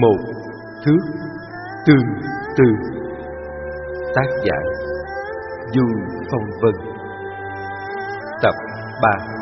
Một thước tương tư. Tác giả Du Phong Vân. Tập 3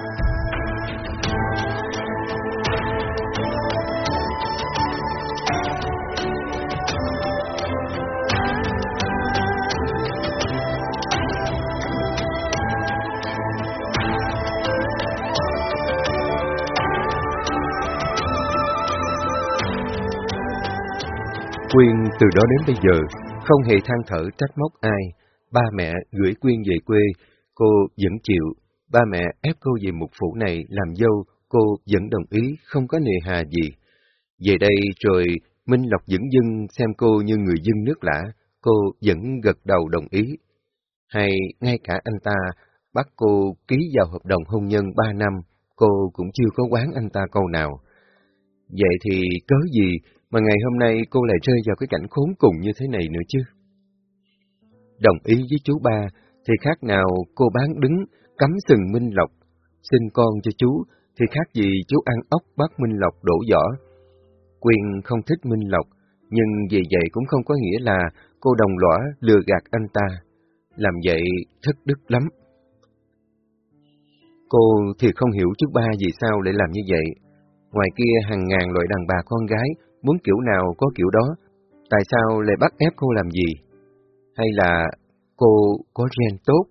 Quyên từ đó đến bây giờ không hề than thở trách móc ai. Ba mẹ gửi Quyên về quê, cô vẫn chịu. Ba mẹ ép cô về một phủ này làm dâu, cô vẫn đồng ý, không có nề hà gì. Về đây rồi Minh Lộc dẫn dưng xem cô như người dân nước lã, cô vẫn gật đầu đồng ý. Hay ngay cả anh ta bắt cô ký vào hợp đồng hôn nhân ba năm, cô cũng chưa có quán anh ta câu nào. Vậy thì cớ gì mà ngày hôm nay cô lại rơi vào cái cảnh khốn cùng như thế này nữa chứ. Đồng ý với chú ba, thì khác nào cô bán đứng, cắm sừng Minh Lộc, sinh con cho chú, thì khác gì chú ăn ốc bắt Minh Lộc đổ vỏ. Quyền không thích Minh Lộc, nhưng vì vậy cũng không có nghĩa là cô đồng lõa lừa gạt anh ta. Làm vậy thất đức lắm. Cô thì không hiểu chú ba vì sao lại làm như vậy. Ngoài kia hàng ngàn loại đàn bà con gái muốn kiểu nào có kiểu đó, tại sao lại bắt ép cô làm gì? Hay là cô có gen tốt?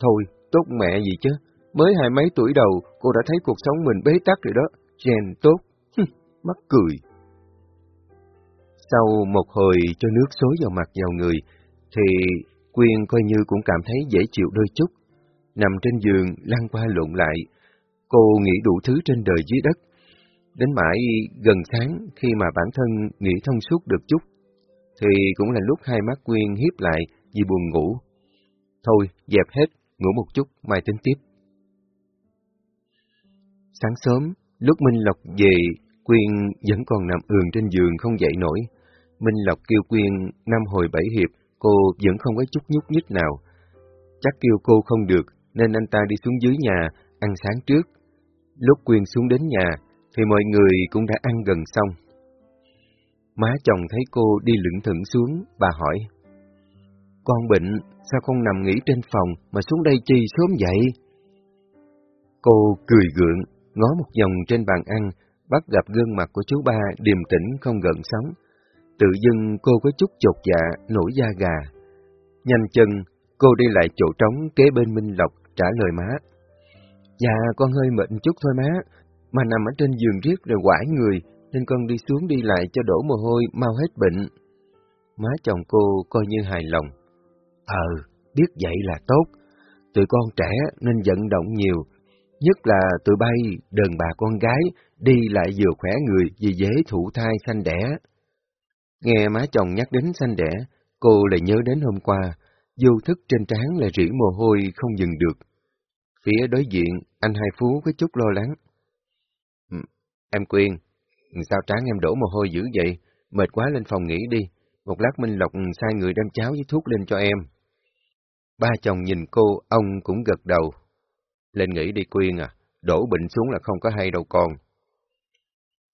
Thôi, tốt mẹ gì chứ, mới hai mấy tuổi đầu cô đã thấy cuộc sống mình bế tắc rồi đó, gen tốt, mắc cười. Sau một hồi cho nước xối vào mặt vào người, thì Quyên coi như cũng cảm thấy dễ chịu đôi chút. Nằm trên giường, lăn qua lộn lại, cô nghĩ đủ thứ trên đời dưới đất, Đến mãi gần sáng khi mà bản thân nghĩ thông suốt được chút, thì cũng là lúc hai mắt Quyên hiếp lại vì buồn ngủ. Thôi, dẹp hết, ngủ một chút, mai tính tiếp. Sáng sớm, lúc Minh Lộc về, Quyên vẫn còn nằm ườn trên giường không dậy nổi. Minh Lộc kêu Quyên năm hồi bảy hiệp, cô vẫn không có chút nhúc nhích nào. Chắc kêu cô không được, nên anh ta đi xuống dưới nhà, ăn sáng trước. Lúc Quyên xuống đến nhà, thì mọi người cũng đã ăn gần xong. Má chồng thấy cô đi lững thững xuống, bà hỏi. Con bệnh, sao không nằm nghỉ trên phòng mà xuống đây chi sớm vậy? Cô cười gượng, ngó một vòng trên bàn ăn, bắt gặp gương mặt của chú ba điềm tĩnh không gợn sóng. Tự dưng cô có chút chột dạ, nổi da gà. Nhanh chân, cô đi lại chỗ trống kế bên Minh Lộc trả lời má. Dạ, con hơi mệt chút thôi má, mà nằm ở trên giường riết rồi quải người, nên con đi xuống đi lại cho đổ mồ hôi mau hết bệnh. Má chồng cô coi như hài lòng. Ờ, biết vậy là tốt. Tụi con trẻ nên vận động nhiều, nhất là tụi bay, đàn bà con gái, đi lại vừa khỏe người vì dễ thụ thai sanh đẻ. Nghe má chồng nhắc đến sanh đẻ, cô lại nhớ đến hôm qua, vô thức trên trán là rỉ mồ hôi không dừng được. Phía đối diện, anh Hai Phú có chút lo lắng. Em Quyên, sao tráng em đổ mồ hôi dữ vậy? Mệt quá lên phòng nghỉ đi. Một lát Minh Lộc sai người đem cháo với thuốc lên cho em. Ba chồng nhìn cô, ông cũng gật đầu. Lên nghỉ đi Quyên à, đổ bệnh xuống là không có hay đâu con.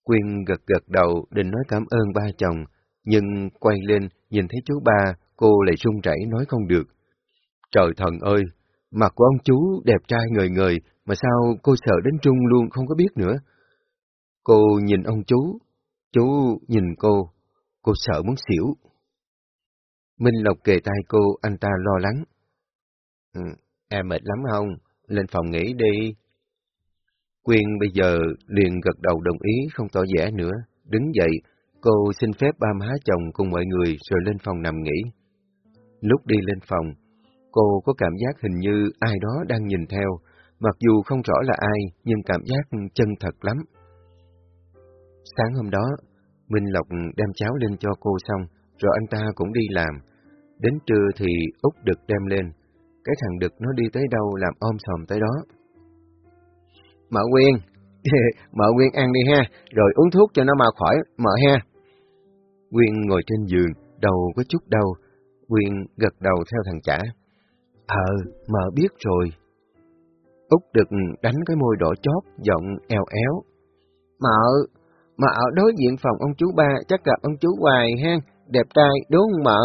Quyên gật gật đầu, định nói cảm ơn ba chồng, nhưng quay lên, nhìn thấy chú ba, cô lại run rẩy nói không được. Trời thần ơi, mặt của ông chú đẹp trai người người mà sao cô sợ đến trung luôn không có biết nữa. Cô nhìn ông chú, chú nhìn cô, cô sợ muốn xỉu. Minh Lộc kề tay cô, anh ta lo lắng. Ừ, em mệt lắm không? Lên phòng nghỉ đi. Quyên bây giờ liền gật đầu đồng ý, không tỏ vẻ nữa. Đứng dậy, cô xin phép ba má chồng cùng mọi người rồi lên phòng nằm nghỉ. Lúc đi lên phòng, cô có cảm giác hình như ai đó đang nhìn theo, mặc dù không rõ là ai, nhưng cảm giác chân thật lắm. Sáng hôm đó, Minh Lộc đem cháo lên cho cô xong, rồi anh ta cũng đi làm. Đến trưa thì Út Đực đem lên. Cái thằng Đực nó đi tới đâu làm ôm sòm tới đó. Mợ Quyên, mợ Quyên ăn đi ha, rồi uống thuốc cho nó mau khỏi, mợ ha. Quyên ngồi trên giường, đầu có chút đau. Quyên gật đầu theo thằng chả. Ờ, mợ biết rồi. Út Đực đánh cái môi đỏ chót, giọng eo éo. Mợ, mà ở đối diện phòng ông chú ba chắc gặp ông chú Hoài ha, đẹp trai đúng không mợ?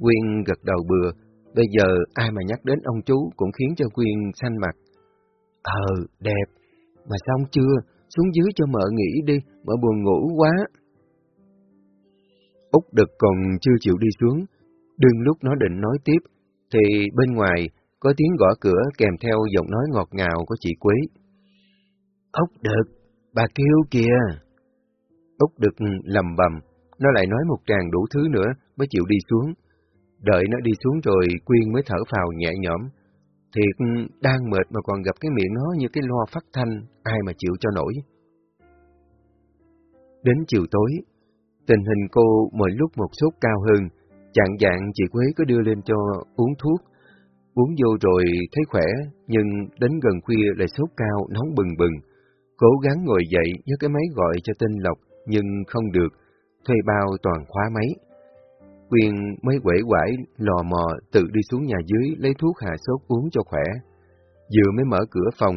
Quyên gật đầu bừa, bây giờ ai mà nhắc đến ông chú cũng khiến cho Quyên xanh mặt. Ờ, đẹp, mà xong chưa, xuống dưới cho mợ nghỉ đi, mợ buồn ngủ quá. Úc Đực còn chưa chịu đi xuống, đương lúc nó định nói tiếp, thì bên ngoài có tiếng gõ cửa kèm theo giọng nói ngọt ngào của chị Quế. Úc Đực, bà kêu kìa. Úc Đực lầm bầm, nó lại nói một tràng đủ thứ nữa mới chịu đi xuống. Đợi nó đi xuống rồi Quyên mới thở phào nhẹ nhõm. Thiệt, đang mệt mà còn gặp cái miệng nó như cái loa phát thanh, ai mà chịu cho nổi. Đến chiều tối, tình hình cô mỗi lúc một sốt cao hơn, chạng dạng chị Quế có đưa lên cho uống thuốc. Uống vô rồi thấy khỏe, nhưng đến gần khuya lại sốt cao, nóng bừng bừng. Cố gắng ngồi dậy nhớ cái máy gọi cho tên Lộc, nhưng không được, thuê bao toàn khóa máy. Quyên mới quể quải, lò mò tự đi xuống nhà dưới lấy thuốc hạ sốt uống cho khỏe. Vừa mới mở cửa phòng,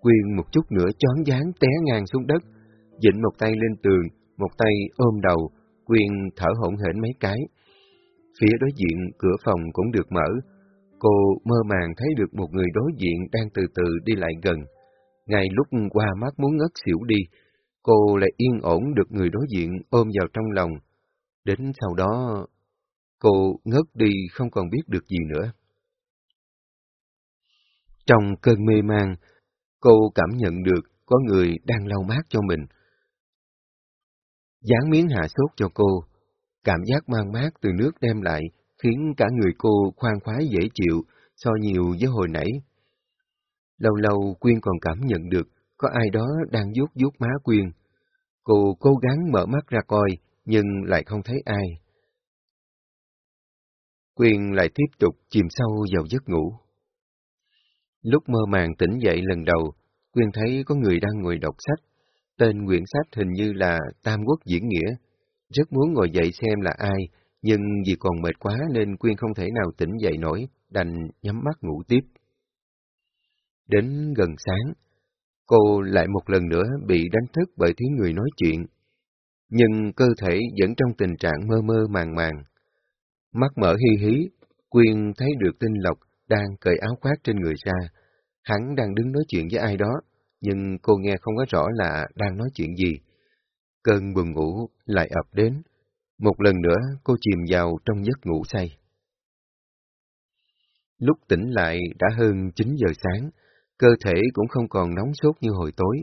Quyên một chút nữa chón dáng té ngang xuống đất, dịnh một tay lên tường, một tay ôm đầu, Quyên thở hổn hển mấy cái. Phía đối diện cửa phòng cũng được mở, cô mơ màng thấy được một người đối diện đang từ từ đi lại gần. Ngay lúc qua mắt muốn ngất xỉu đi, cô lại yên ổn được người đối diện ôm vào trong lòng. Đến sau đó, cô ngất đi không còn biết được gì nữa. Trong cơn mê man, cô cảm nhận được có người đang lau mát cho mình. Dán miếng hạ sốt cho cô, cảm giác mang mát từ nước đem lại khiến cả người cô khoan khoái dễ chịu so nhiều với hồi nãy. Lâu lâu Quyên còn cảm nhận được có ai đó đang vuốt vuốt má Quyên. Cô cố gắng mở mắt ra coi, nhưng lại không thấy ai. Quyên lại tiếp tục chìm sâu vào giấc ngủ. Lúc mơ màng tỉnh dậy lần đầu, Quyên thấy có người đang ngồi đọc sách. Tên quyển sách hình như là Tam Quốc Diễn Nghĩa. Rất muốn ngồi dậy xem là ai, nhưng vì còn mệt quá nên Quyên không thể nào tỉnh dậy nổi, đành nhắm mắt ngủ tiếp. Đến gần sáng, cô lại một lần nữa bị đánh thức bởi tiếng người nói chuyện. Nhưng cơ thể vẫn trong tình trạng mơ mơ màng màng. Mắt mở hi hí, Quyên thấy được tinh lộc đang cởi áo khoác trên người ra. Hắn đang đứng nói chuyện với ai đó, nhưng cô nghe không có rõ là đang nói chuyện gì. Cơn buồn ngủ lại ập đến. Một lần nữa cô chìm vào trong giấc ngủ say. Lúc tỉnh lại đã hơn 9 giờ sáng, cơ thể cũng không còn nóng sốt như hồi tối.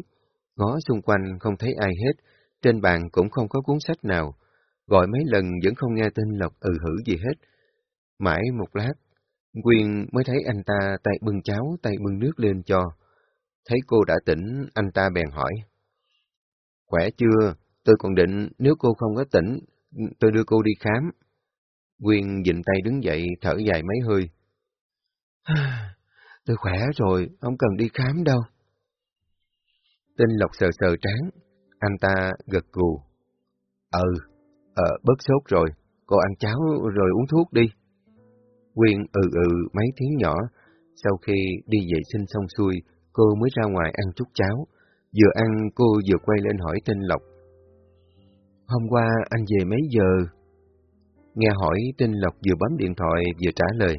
Ngó xung quanh không thấy ai hết, trên bàn cũng không có cuốn sách nào. Gọi mấy lần vẫn không nghe tin Lộc ừ hử gì hết. Mãi một lát, Quyên mới thấy anh ta tay bưng cháo, tay bưng nước lên cho. Thấy cô đã tỉnh, anh ta bèn hỏi. Khỏe chưa? Tôi còn định nếu cô không có tỉnh, tôi đưa cô đi khám. Quyên dịnh tay đứng dậy, thở dài mấy hơi. tôi khỏe rồi, không cần đi khám đâu. Tinh Lộc sờ sờ trán, anh ta gật gù. Ừ, ờ, bớt sốt rồi, cô ăn cháo rồi uống thuốc đi. Quyên ừ ừ mấy tiếng nhỏ, sau khi đi vệ sinh xong xuôi, cô mới ra ngoài ăn chút cháo. Vừa ăn, cô vừa quay lên hỏi Tinh Lộc. Hôm qua anh về mấy giờ? Nghe hỏi Tinh Lộc vừa bấm điện thoại vừa trả lời.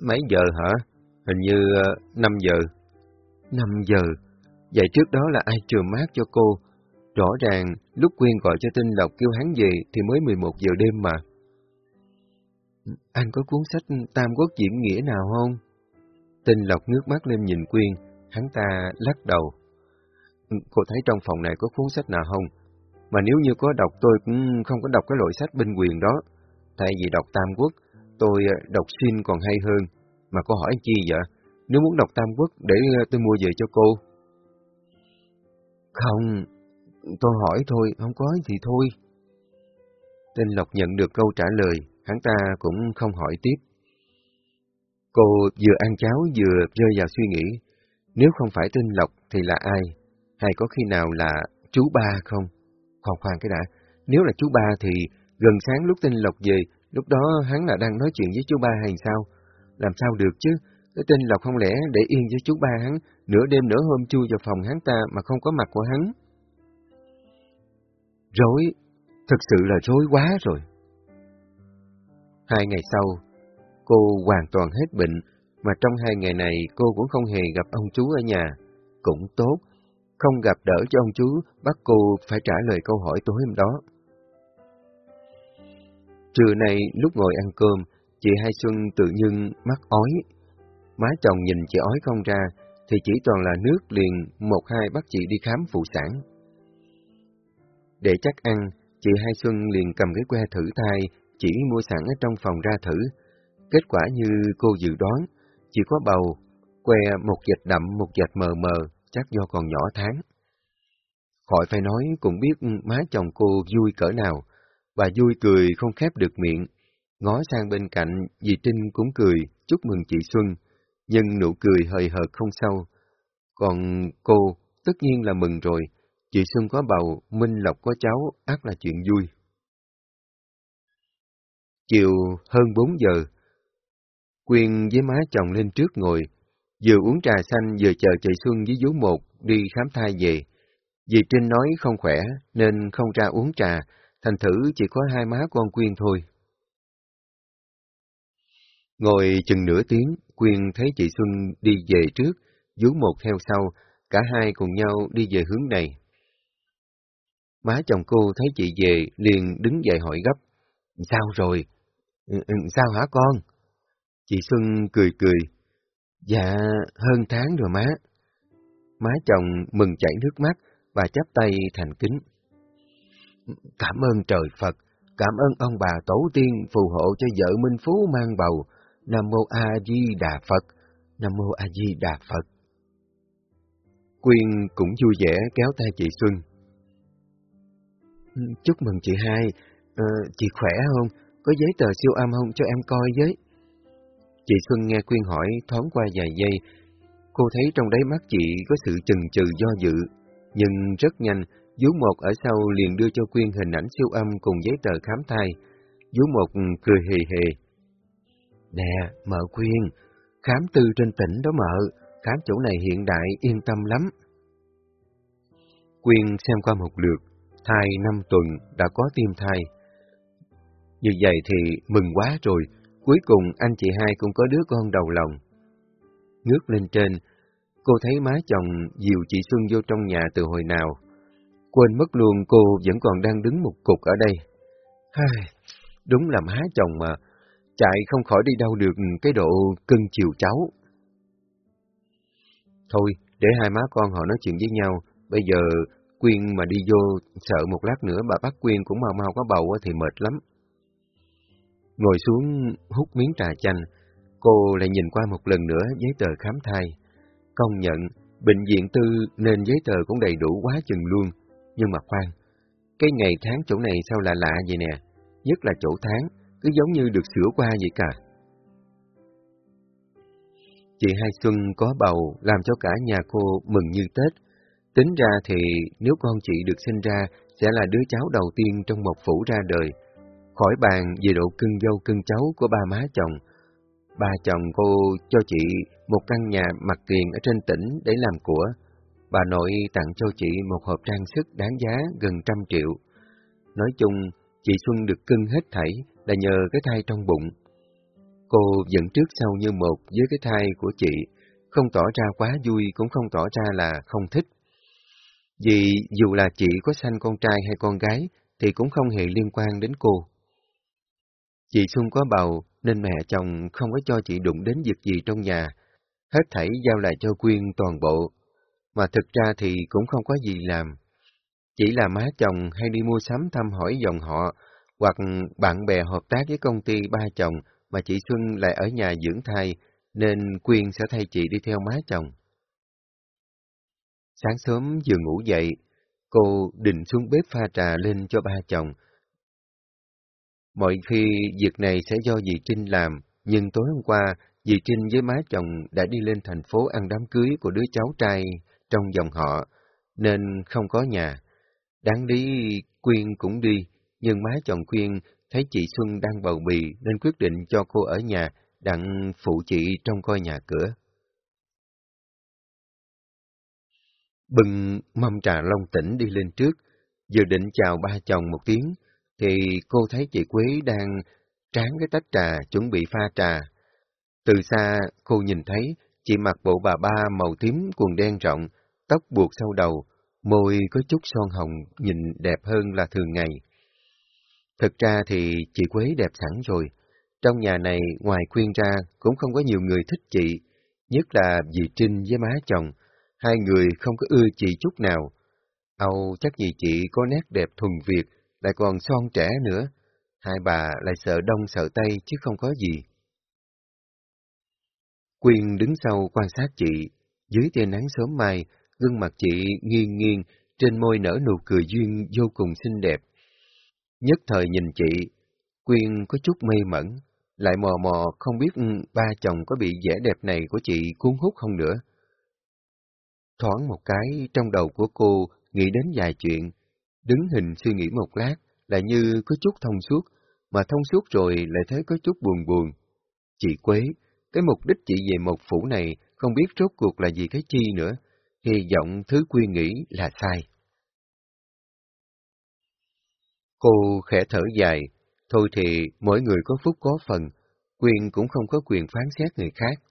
Mấy giờ hả? Hình như ờ, uh, 5 giờ. 5 giờ? Vậy trước đó là ai trường mát cho cô? Rõ ràng, lúc Quyên gọi cho Tinh Lộc kêu hắn về thì mới 11 giờ đêm mà. Anh có cuốn sách Tam Quốc Diễn Nghĩa nào không? Tinh Lộc nước mắt lên nhìn Quyên, hắn ta lắc đầu. Cô thấy trong phòng này có cuốn sách nào không? Mà nếu như có đọc tôi cũng không có đọc cái loại sách binh quyền đó. thay vì đọc Tam Quốc, tôi ờ, đọc xin còn hay hơn. Mà cô hỏi chi vậy? Nếu muốn đọc Tam Quốc để ờ, tôi mua về cho cô. Không, tôi hỏi thôi, không có gì thôi. Tên Lộc nhận được câu trả lời, hắn ta cũng không hỏi tiếp. Cô vừa ăn cháo vừa rơi vào suy nghĩ, nếu không phải tên Lộc thì là ai? Hay có khi nào là chú ba không? Khoan khoan cái đã, nếu là chú ba thì gần sáng lúc tên Lộc về, lúc đó hắn là đang nói chuyện với chú ba hay sao? Làm sao được chứ? cái tên Lộc không lẽ để yên với chú ba hắn, nửa đêm nửa hôm chui vào phòng hắn ta mà không có mặt của hắn. Rối, thật sự là rối quá rồi. Hai ngày sau, cô hoàn toàn hết bệnh, mà trong hai ngày này cô cũng không hề gặp ông chú ở nhà. Cũng tốt, không gặp đỡ cho ông chú, bắt cô phải trả lời câu hỏi tối hôm đó. Trưa nay lúc ngồi ăn cơm, chị Hai Xuân tự nhiên mắt ói. Má chồng nhìn chị ói không ra, thì chỉ toàn là nước liền một hai bắt chị đi khám phụ sản. Để chắc ăn, chị Hai Xuân liền cầm cái que thử thai, chỉ mua sẵn ở trong phòng ra thử. Kết quả như cô dự đoán, chỉ có bầu, que một dịch đậm một dịch mờ mờ, chắc do còn nhỏ tháng. Khỏi phải nói cũng biết má chồng cô vui cỡ nào, bà vui cười không khép được miệng. Ngó sang bên cạnh, dì Trinh cũng cười, chúc mừng chị Xuân, nhưng nụ cười hời hợt không sâu. Còn cô, tất nhiên là mừng rồi, chị Xuân có bầu, Minh Lộc có cháu, ác là chuyện vui. Chiều hơn bốn giờ, Quyên với má chồng lên trước ngồi, vừa uống trà xanh vừa chờ chị Xuân với vú một đi khám thai về. Dì Trinh nói không khỏe nên không ra uống trà, thành thử chỉ có hai má con Quyên thôi. Ngồi chừng nửa tiếng, Quyên thấy chị Xuân đi về trước, vú một theo sau, cả hai cùng nhau đi về hướng này. Má chồng cô thấy chị về, liền đứng dậy hỏi gấp. Sao rồi? Ừ, ừ sao hả con? Chị Xuân cười cười. Dạ, hơn tháng rồi má. Má chồng mừng chảy nước mắt và chắp tay thành kính. Cảm ơn trời Phật, cảm ơn ông bà tổ tiên phù hộ cho vợ Minh Phú mang bầu. Nam Mô A Di Đà Phật, Nam Mô A Di Đà Phật. Quyên cũng vui vẻ kéo tay chị Xuân. Ừ, chúc mừng chị hai, ờ, chị khỏe không? Có giấy tờ siêu âm không cho em coi với? Chị Xuân nghe Quyên hỏi thoáng qua vài giây, cô thấy trong đáy mắt chị có sự chần chừ do dự, nhưng rất nhanh, Dú một ở sau liền đưa cho Quyên hình ảnh siêu âm cùng giấy tờ khám thai. Dú một cười hề hề. Nè, mợ Quyên, khám tư trên tỉnh đó mợ, khám chỗ này hiện đại, yên tâm lắm. Quyên xem qua một lượt, thai năm tuần đã có tim thai. Như vậy thì mừng quá rồi, cuối cùng anh chị hai cũng có đứa con đầu lòng. Ngước lên trên, cô thấy má chồng dìu chị Xuân vô trong nhà từ hồi nào. Quên mất luôn cô vẫn còn đang đứng một cục ở đây. Hai, đúng là má chồng mà, chạy không khỏi đi đâu được cái độ cưng chiều cháu. Thôi, để hai má con họ nói chuyện với nhau, bây giờ Quyên mà đi vô sợ một lát nữa bà bắt Quyên cũng mau mau có bầu thì mệt lắm. Ngồi xuống hút miếng trà chanh, cô lại nhìn qua một lần nữa giấy tờ khám thai. Công nhận, bệnh viện tư nên giấy tờ cũng đầy đủ quá chừng luôn. Nhưng mà khoan, cái ngày tháng chỗ này sao lạ lạ vậy nè, nhất là chỗ tháng, cứ giống như được sửa qua vậy cả. Chị Hai Xuân có bầu làm cho cả nhà cô mừng như Tết. Tính ra thì nếu con chị được sinh ra sẽ là đứa cháu đầu tiên trong một phủ ra đời, Khỏi bàn về độ cưng dâu cưng cháu của ba má chồng. Ba chồng cô cho chị một căn nhà mặt tiền ở trên tỉnh để làm của. Bà nội tặng cho chị một hộp trang sức đáng giá gần trăm triệu. Nói chung, chị Xuân được cưng hết thảy là nhờ cái thai trong bụng. Cô dẫn trước sau như một với cái thai của chị, không tỏ ra quá vui cũng không tỏ ra là không thích. Vì dù là chị có sanh con trai hay con gái thì cũng không hề liên quan đến cô. Chị Xuân có bầu, nên mẹ chồng không có cho chị đụng đến việc gì trong nhà, hết thảy giao lại cho Quyên toàn bộ. Mà thực ra thì cũng không có gì làm. Chỉ là má chồng hay đi mua sắm thăm hỏi dòng họ, hoặc bạn bè hợp tác với công ty ba chồng mà chị Xuân lại ở nhà dưỡng thai, nên Quyên sẽ thay chị đi theo má chồng. Sáng sớm vừa ngủ dậy, cô định xuống bếp pha trà lên cho ba chồng, Mọi khi việc này sẽ do dì Trinh làm, nhưng tối hôm qua, dì Trinh với má chồng đã đi lên thành phố ăn đám cưới của đứa cháu trai trong dòng họ, nên không có nhà. Đáng lý Quyên cũng đi, nhưng má chồng Quyên thấy chị Xuân đang bầu bì nên quyết định cho cô ở nhà đặng phụ chị trong coi nhà cửa. Bưng mâm trà long tỉnh đi lên trước, vừa định chào ba chồng một tiếng, thì cô thấy chị Quế đang tráng cái tách trà chuẩn bị pha trà. Từ xa, cô nhìn thấy chị mặc bộ bà ba màu tím quần đen rộng, tóc buộc sau đầu, môi có chút son hồng nhìn đẹp hơn là thường ngày. Thực ra thì chị Quế đẹp sẵn rồi. Trong nhà này, ngoài khuyên ra, cũng không có nhiều người thích chị, nhất là dì Trinh với má chồng. Hai người không có ưa chị chút nào. Âu chắc vì chị có nét đẹp thuần Việt, lại còn son trẻ nữa. Hai bà lại sợ đông sợ tây chứ không có gì. Quyên đứng sau quan sát chị, dưới tia nắng sớm mai, gương mặt chị nghiêng nghiêng, trên môi nở nụ cười duyên vô cùng xinh đẹp. Nhất thời nhìn chị, Quyên có chút mê mẩn, lại mò mò không biết ừ, ba chồng có bị vẻ đẹp này của chị cuốn hút không nữa. Thoáng một cái trong đầu của cô nghĩ đến vài chuyện, đứng hình suy nghĩ một lát, lại như có chút thông suốt, mà thông suốt rồi lại thấy có chút buồn buồn. Chị Quế, cái mục đích chị về một phủ này không biết rốt cuộc là gì cái chi nữa, hy vọng thứ quy nghĩ là sai. Cô khẽ thở dài, thôi thì mỗi người có phúc có phần, quyền cũng không có quyền phán xét người khác.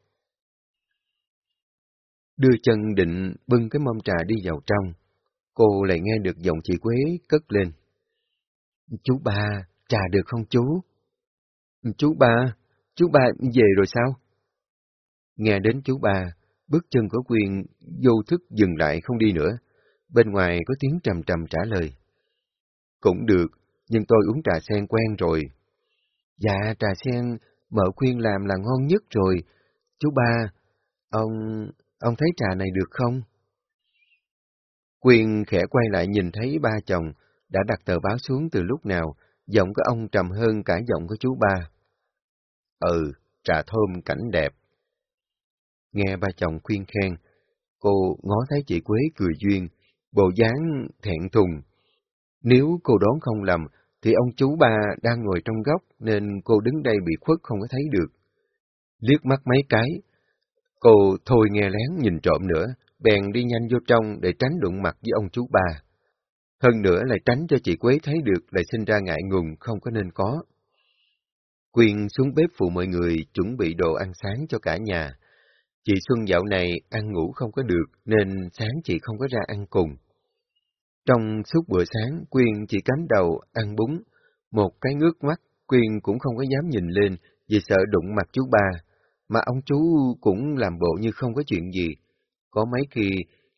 Đưa chân định bưng cái mâm trà đi vào trong, cô lại nghe được giọng chị Quế cất lên. Chú ba, trà được không chú? Chú ba, chú ba về rồi sao? Nghe đến chú ba, bước chân của Quyên vô thức dừng lại không đi nữa. Bên ngoài có tiếng trầm trầm trả lời. Cũng được, nhưng tôi uống trà sen quen rồi. Dạ, trà sen mợ khuyên làm là ngon nhất rồi. Chú ba, ông, ông thấy trà này được không? Quyên khẽ quay lại nhìn thấy ba chồng đã đặt tờ báo xuống từ lúc nào, giọng của ông trầm hơn cả giọng của chú ba. Ừ, trà thơm cảnh đẹp. Nghe ba chồng khuyên khen, cô ngó thấy chị Quế cười duyên, bộ dáng thẹn thùng. Nếu cô đoán không lầm, thì ông chú ba đang ngồi trong góc nên cô đứng đây bị khuất không có thấy được. Liếc mắt mấy cái, cô thôi nghe lén nhìn trộm nữa, bèn đi nhanh vô trong để tránh đụng mặt với ông chú ba. Hơn nữa lại tránh cho chị Quế thấy được lại sinh ra ngại ngùng không có nên có. Quyên xuống bếp phụ mọi người chuẩn bị đồ ăn sáng cho cả nhà. Chị Xuân dạo này ăn ngủ không có được nên sáng chị không có ra ăn cùng. Trong suốt bữa sáng, Quyên chỉ cắm đầu ăn bún. Một cái ngước mắt, Quyên cũng không có dám nhìn lên vì sợ đụng mặt chú ba. Mà ông chú cũng làm bộ như không có chuyện gì. Có mấy khi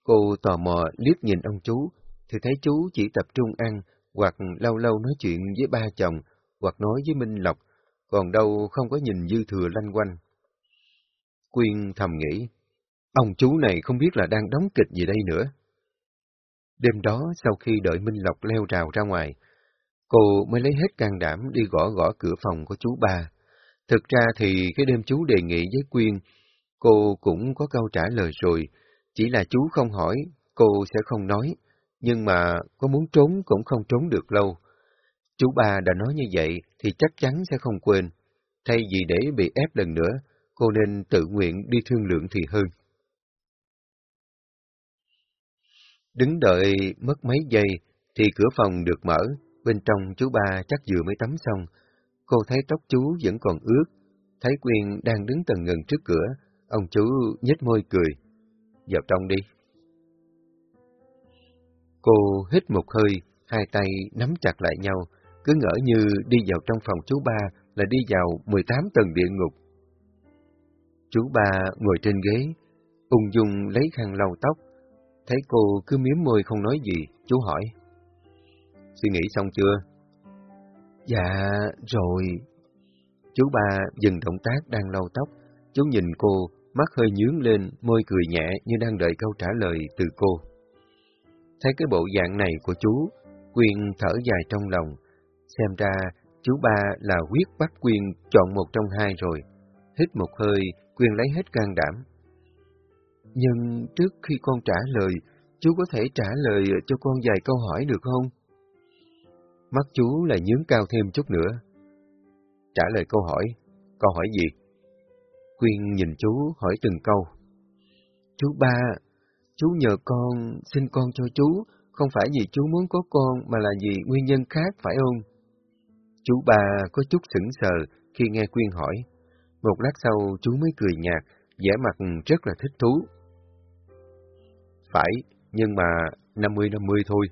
cô tò mò liếc nhìn ông chú, thì thấy chú chỉ tập trung ăn, hoặc lâu lâu nói chuyện với ba chồng, hoặc nói với Minh Lộc, còn đâu không có nhìn dư thừa lanh quanh. Quyên thầm nghĩ, ông chú này không biết là đang đóng kịch gì đây nữa. Đêm đó, sau khi đợi Minh Lộc leo rào ra ngoài, cô mới lấy hết can đảm đi gõ gõ cửa phòng của chú ba. Thực ra thì cái đêm chú đề nghị với Quyên, cô cũng có câu trả lời rồi, chỉ là chú không hỏi, cô sẽ không nói, nhưng mà có muốn trốn cũng không trốn được lâu. Chú ba đã nói như vậy thì chắc chắn sẽ không quên. Thay vì để bị ép lần nữa, cô nên tự nguyện đi thương lượng thì hơn. Đứng đợi mất mấy giây thì cửa phòng được mở, bên trong chú ba chắc vừa mới tắm xong. Cô thấy tóc chú vẫn còn ướt, thấy Quyên đang đứng tầng ngần trước cửa, ông chú nhếch môi cười. Vào trong đi. Cô hít một hơi, hai tay nắm chặt lại nhau, cứ ngỡ như đi vào trong phòng chú ba là đi vào 18 tầng địa ngục. Chú ba ngồi trên ghế, ung dung lấy khăn lau tóc, thấy cô cứ miếm môi không nói gì, chú hỏi. Suy nghĩ xong chưa? Dạ, rồi. Chú ba dừng động tác đang lau tóc, chú nhìn cô, mắt hơi nhướng lên, môi cười nhẹ như đang đợi câu trả lời từ cô. Thấy cái bộ dạng này của chú, Quyên thở dài trong lòng. Xem ra, chú ba là quyết bắt Quyên chọn một trong hai rồi. Hít một hơi, Quyên lấy hết can đảm. Nhưng trước khi con trả lời, chú có thể trả lời cho con vài câu hỏi được không? Mắt chú lại nhướng cao thêm chút nữa. Trả lời câu hỏi. Câu hỏi gì? Quyên nhìn chú hỏi từng câu. Chú ba, chú nhờ con, xin con cho chú, không phải vì chú muốn có con mà là vì nguyên nhân khác phải không? Chú ba có chút sững sờ khi nghe Quyên hỏi. Một lát sau chú mới cười nhạt, vẻ mặt rất là thích thú. Phải, nhưng mà 50-50 thôi.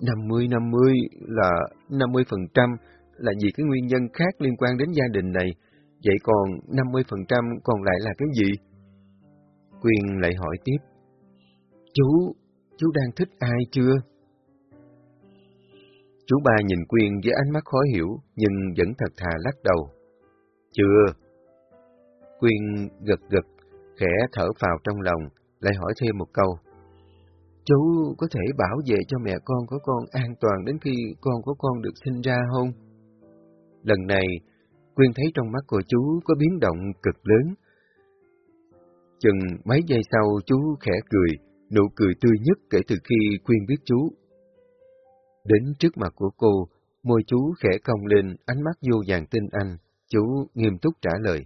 50-50 là 50% là vì cái nguyên nhân khác liên quan đến gia đình này, vậy còn 50% còn lại là cái gì? Quyên lại hỏi tiếp. Chú, chú đang thích ai chưa? Chú ba nhìn Quyên với ánh mắt khó hiểu, nhưng vẫn thật thà lắc đầu. Chưa. Quyên gật gật, khẽ thở vào trong lòng, lại hỏi thêm một câu. Chú có thể bảo vệ cho mẹ con của con an toàn đến khi con của con được sinh ra không? Lần này, Quyên thấy trong mắt của chú có biến động cực lớn. Chừng mấy giây sau chú khẽ cười, nụ cười tươi nhất kể từ khi Quyên biết chú. Đến trước mặt của cô, môi chú khẽ cong lên, ánh mắt vô vàng tin anh, chú nghiêm túc trả lời.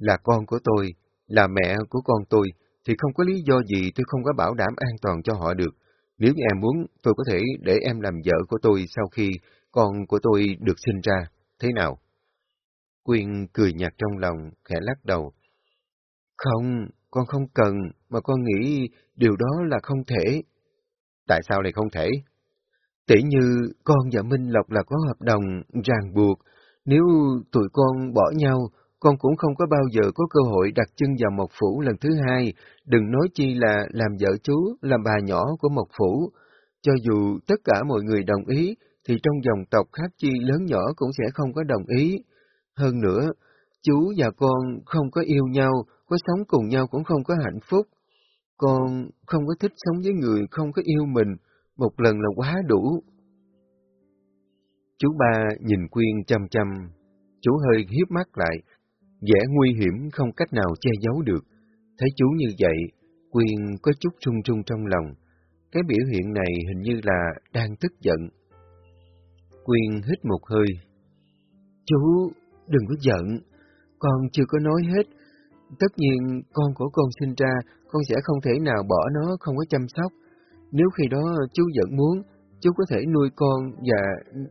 Là con của tôi, là mẹ của con tôi, thì không có lý do gì tôi không có bảo đảm an toàn cho họ được. Nếu như em muốn, tôi có thể để em làm vợ của tôi sau khi con của tôi được sinh ra. Thế nào? Quyên cười nhạt trong lòng, khẽ lắc đầu. Không, con không cần, mà con nghĩ điều đó là không thể. Tại sao lại không thể? Tỷ như con và Minh Lộc là có hợp đồng ràng buộc, nếu tụi con bỏ nhau, con cũng không có bao giờ có cơ hội đặt chân vào Mộc Phủ lần thứ hai, đừng nói chi là làm vợ chú, làm bà nhỏ của Mộc Phủ. Cho dù tất cả mọi người đồng ý, thì trong dòng tộc khác chi lớn nhỏ cũng sẽ không có đồng ý. Hơn nữa, chú và con không có yêu nhau, có sống cùng nhau cũng không có hạnh phúc. Con không có thích sống với người không có yêu mình, một lần là quá đủ. Chú ba nhìn Quyên chăm chăm, chú hơi hiếp mắt lại, vẻ nguy hiểm không cách nào che giấu được. Thấy chú như vậy, Quyên có chút run run trong lòng. Cái biểu hiện này hình như là đang tức giận. Quyên hít một hơi. Chú, đừng có giận, con chưa có nói hết. Tất nhiên, con của con sinh ra, con sẽ không thể nào bỏ nó, không có chăm sóc. Nếu khi đó chú vẫn muốn, chú có thể nuôi con và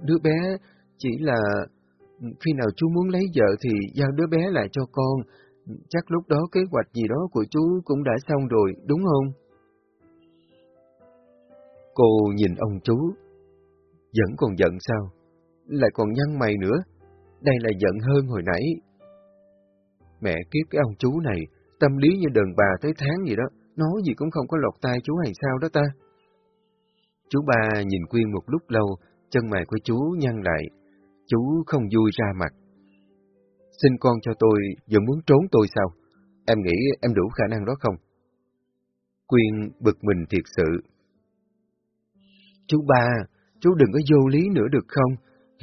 đứa bé, chỉ là khi nào chú muốn lấy vợ thì giao đứa bé lại cho con. Chắc lúc đó kế hoạch gì đó của chú cũng đã xong rồi, đúng không? Cô nhìn ông chú. Vẫn còn giận sao? Lại còn nhăn mày nữa. Đây là giận hơn hồi nãy. Mẹ kiếp cái ông chú này, tâm lý như đờn bà tới tháng gì đó, nói gì cũng không có lọt tai chú hay sao đó ta. Chú ba nhìn Quyên một lúc lâu, chân mày của chú nhăn lại. Chú không vui ra mặt. Xin con cho tôi, vẫn muốn trốn tôi sao? Em nghĩ em đủ khả năng đó không? Quyên bực mình thiệt sự. Chú ba, chú đừng có vô lý nữa được không?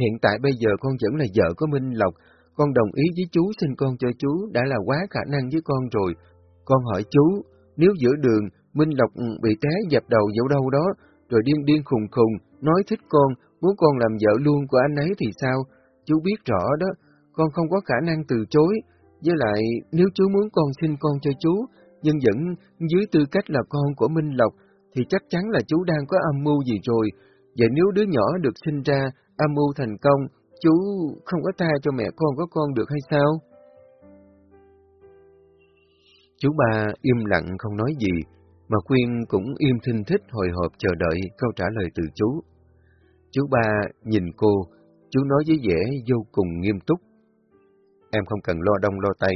Hiện tại bây giờ con vẫn là vợ của Minh Lộc, con đồng ý với chú xin con cho chú đã là quá khả năng với con rồi. Con hỏi chú, nếu giữa đường Minh Lộc bị té dập đầu dẫu đâu đó, rồi điên điên khùng khùng, nói thích con, muốn con làm vợ luôn của anh ấy thì sao? Chú biết rõ đó, con không có khả năng từ chối. Với lại, nếu chú muốn con xin con cho chú, nhưng vẫn dưới tư cách là con của Minh Lộc, thì chắc chắn là chú đang có âm mưu gì rồi. Vậy nếu đứa nhỏ được sinh ra, âm mưu thành công, chú không có tha cho mẹ con có con được hay sao? Chú ba im lặng không nói gì, mà Quyên cũng im thinh thích hồi hộp chờ đợi câu trả lời từ chú. Chú ba nhìn cô, chú nói với vẻ vô cùng nghiêm túc. Em không cần lo đông lo tay,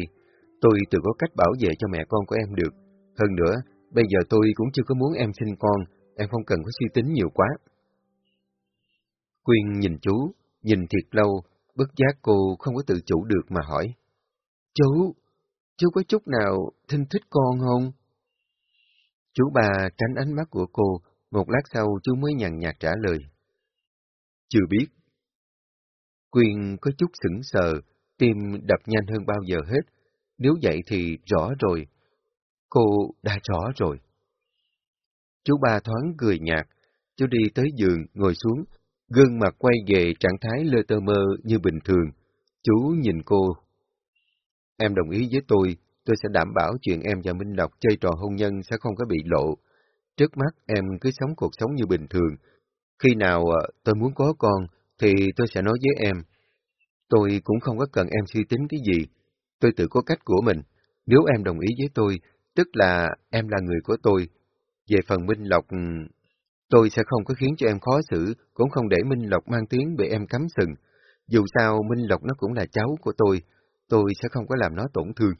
tôi tự có cách bảo vệ cho mẹ con của em được. Hơn nữa, bây giờ tôi cũng chưa có muốn em sinh con, em không cần có suy tính nhiều quá. Quyên nhìn chú, nhìn thiệt lâu, bất giác cô không có tự chủ được mà hỏi. Chú, chú có chút nào thinh thích con không? Chú bà tránh ánh mắt của cô, một lát sau chú mới nhàn nhạt trả lời. Chưa biết. Quyên có chút sững sờ, tim đập nhanh hơn bao giờ hết. Nếu vậy thì rõ rồi. Cô đã rõ rồi. Chú ba thoáng cười nhạt, chú đi tới giường, ngồi xuống, gương mặt quay về trạng thái lơ tơ mơ như bình thường. Chú nhìn cô. em đồng ý với tôi, tôi sẽ đảm bảo chuyện em và Minh Lộc chơi trò hôn nhân sẽ không có bị lộ. Trước mắt em cứ sống cuộc sống như bình thường. Khi nào ờ, tôi muốn có con, thì tôi sẽ nói với em. Tôi cũng không có cần em suy tính cái gì. Tôi tự có cách của mình. Nếu em đồng ý với tôi, tức là em là người của tôi. Về phần Minh Lộc, ừ, tôi sẽ không có khiến cho em khó xử, cũng không để Minh Lộc mang tiếng bị em cắm sừng. Dù sao, Minh Lộc nó cũng là cháu của tôi, tôi sẽ không có làm nó tổn thương.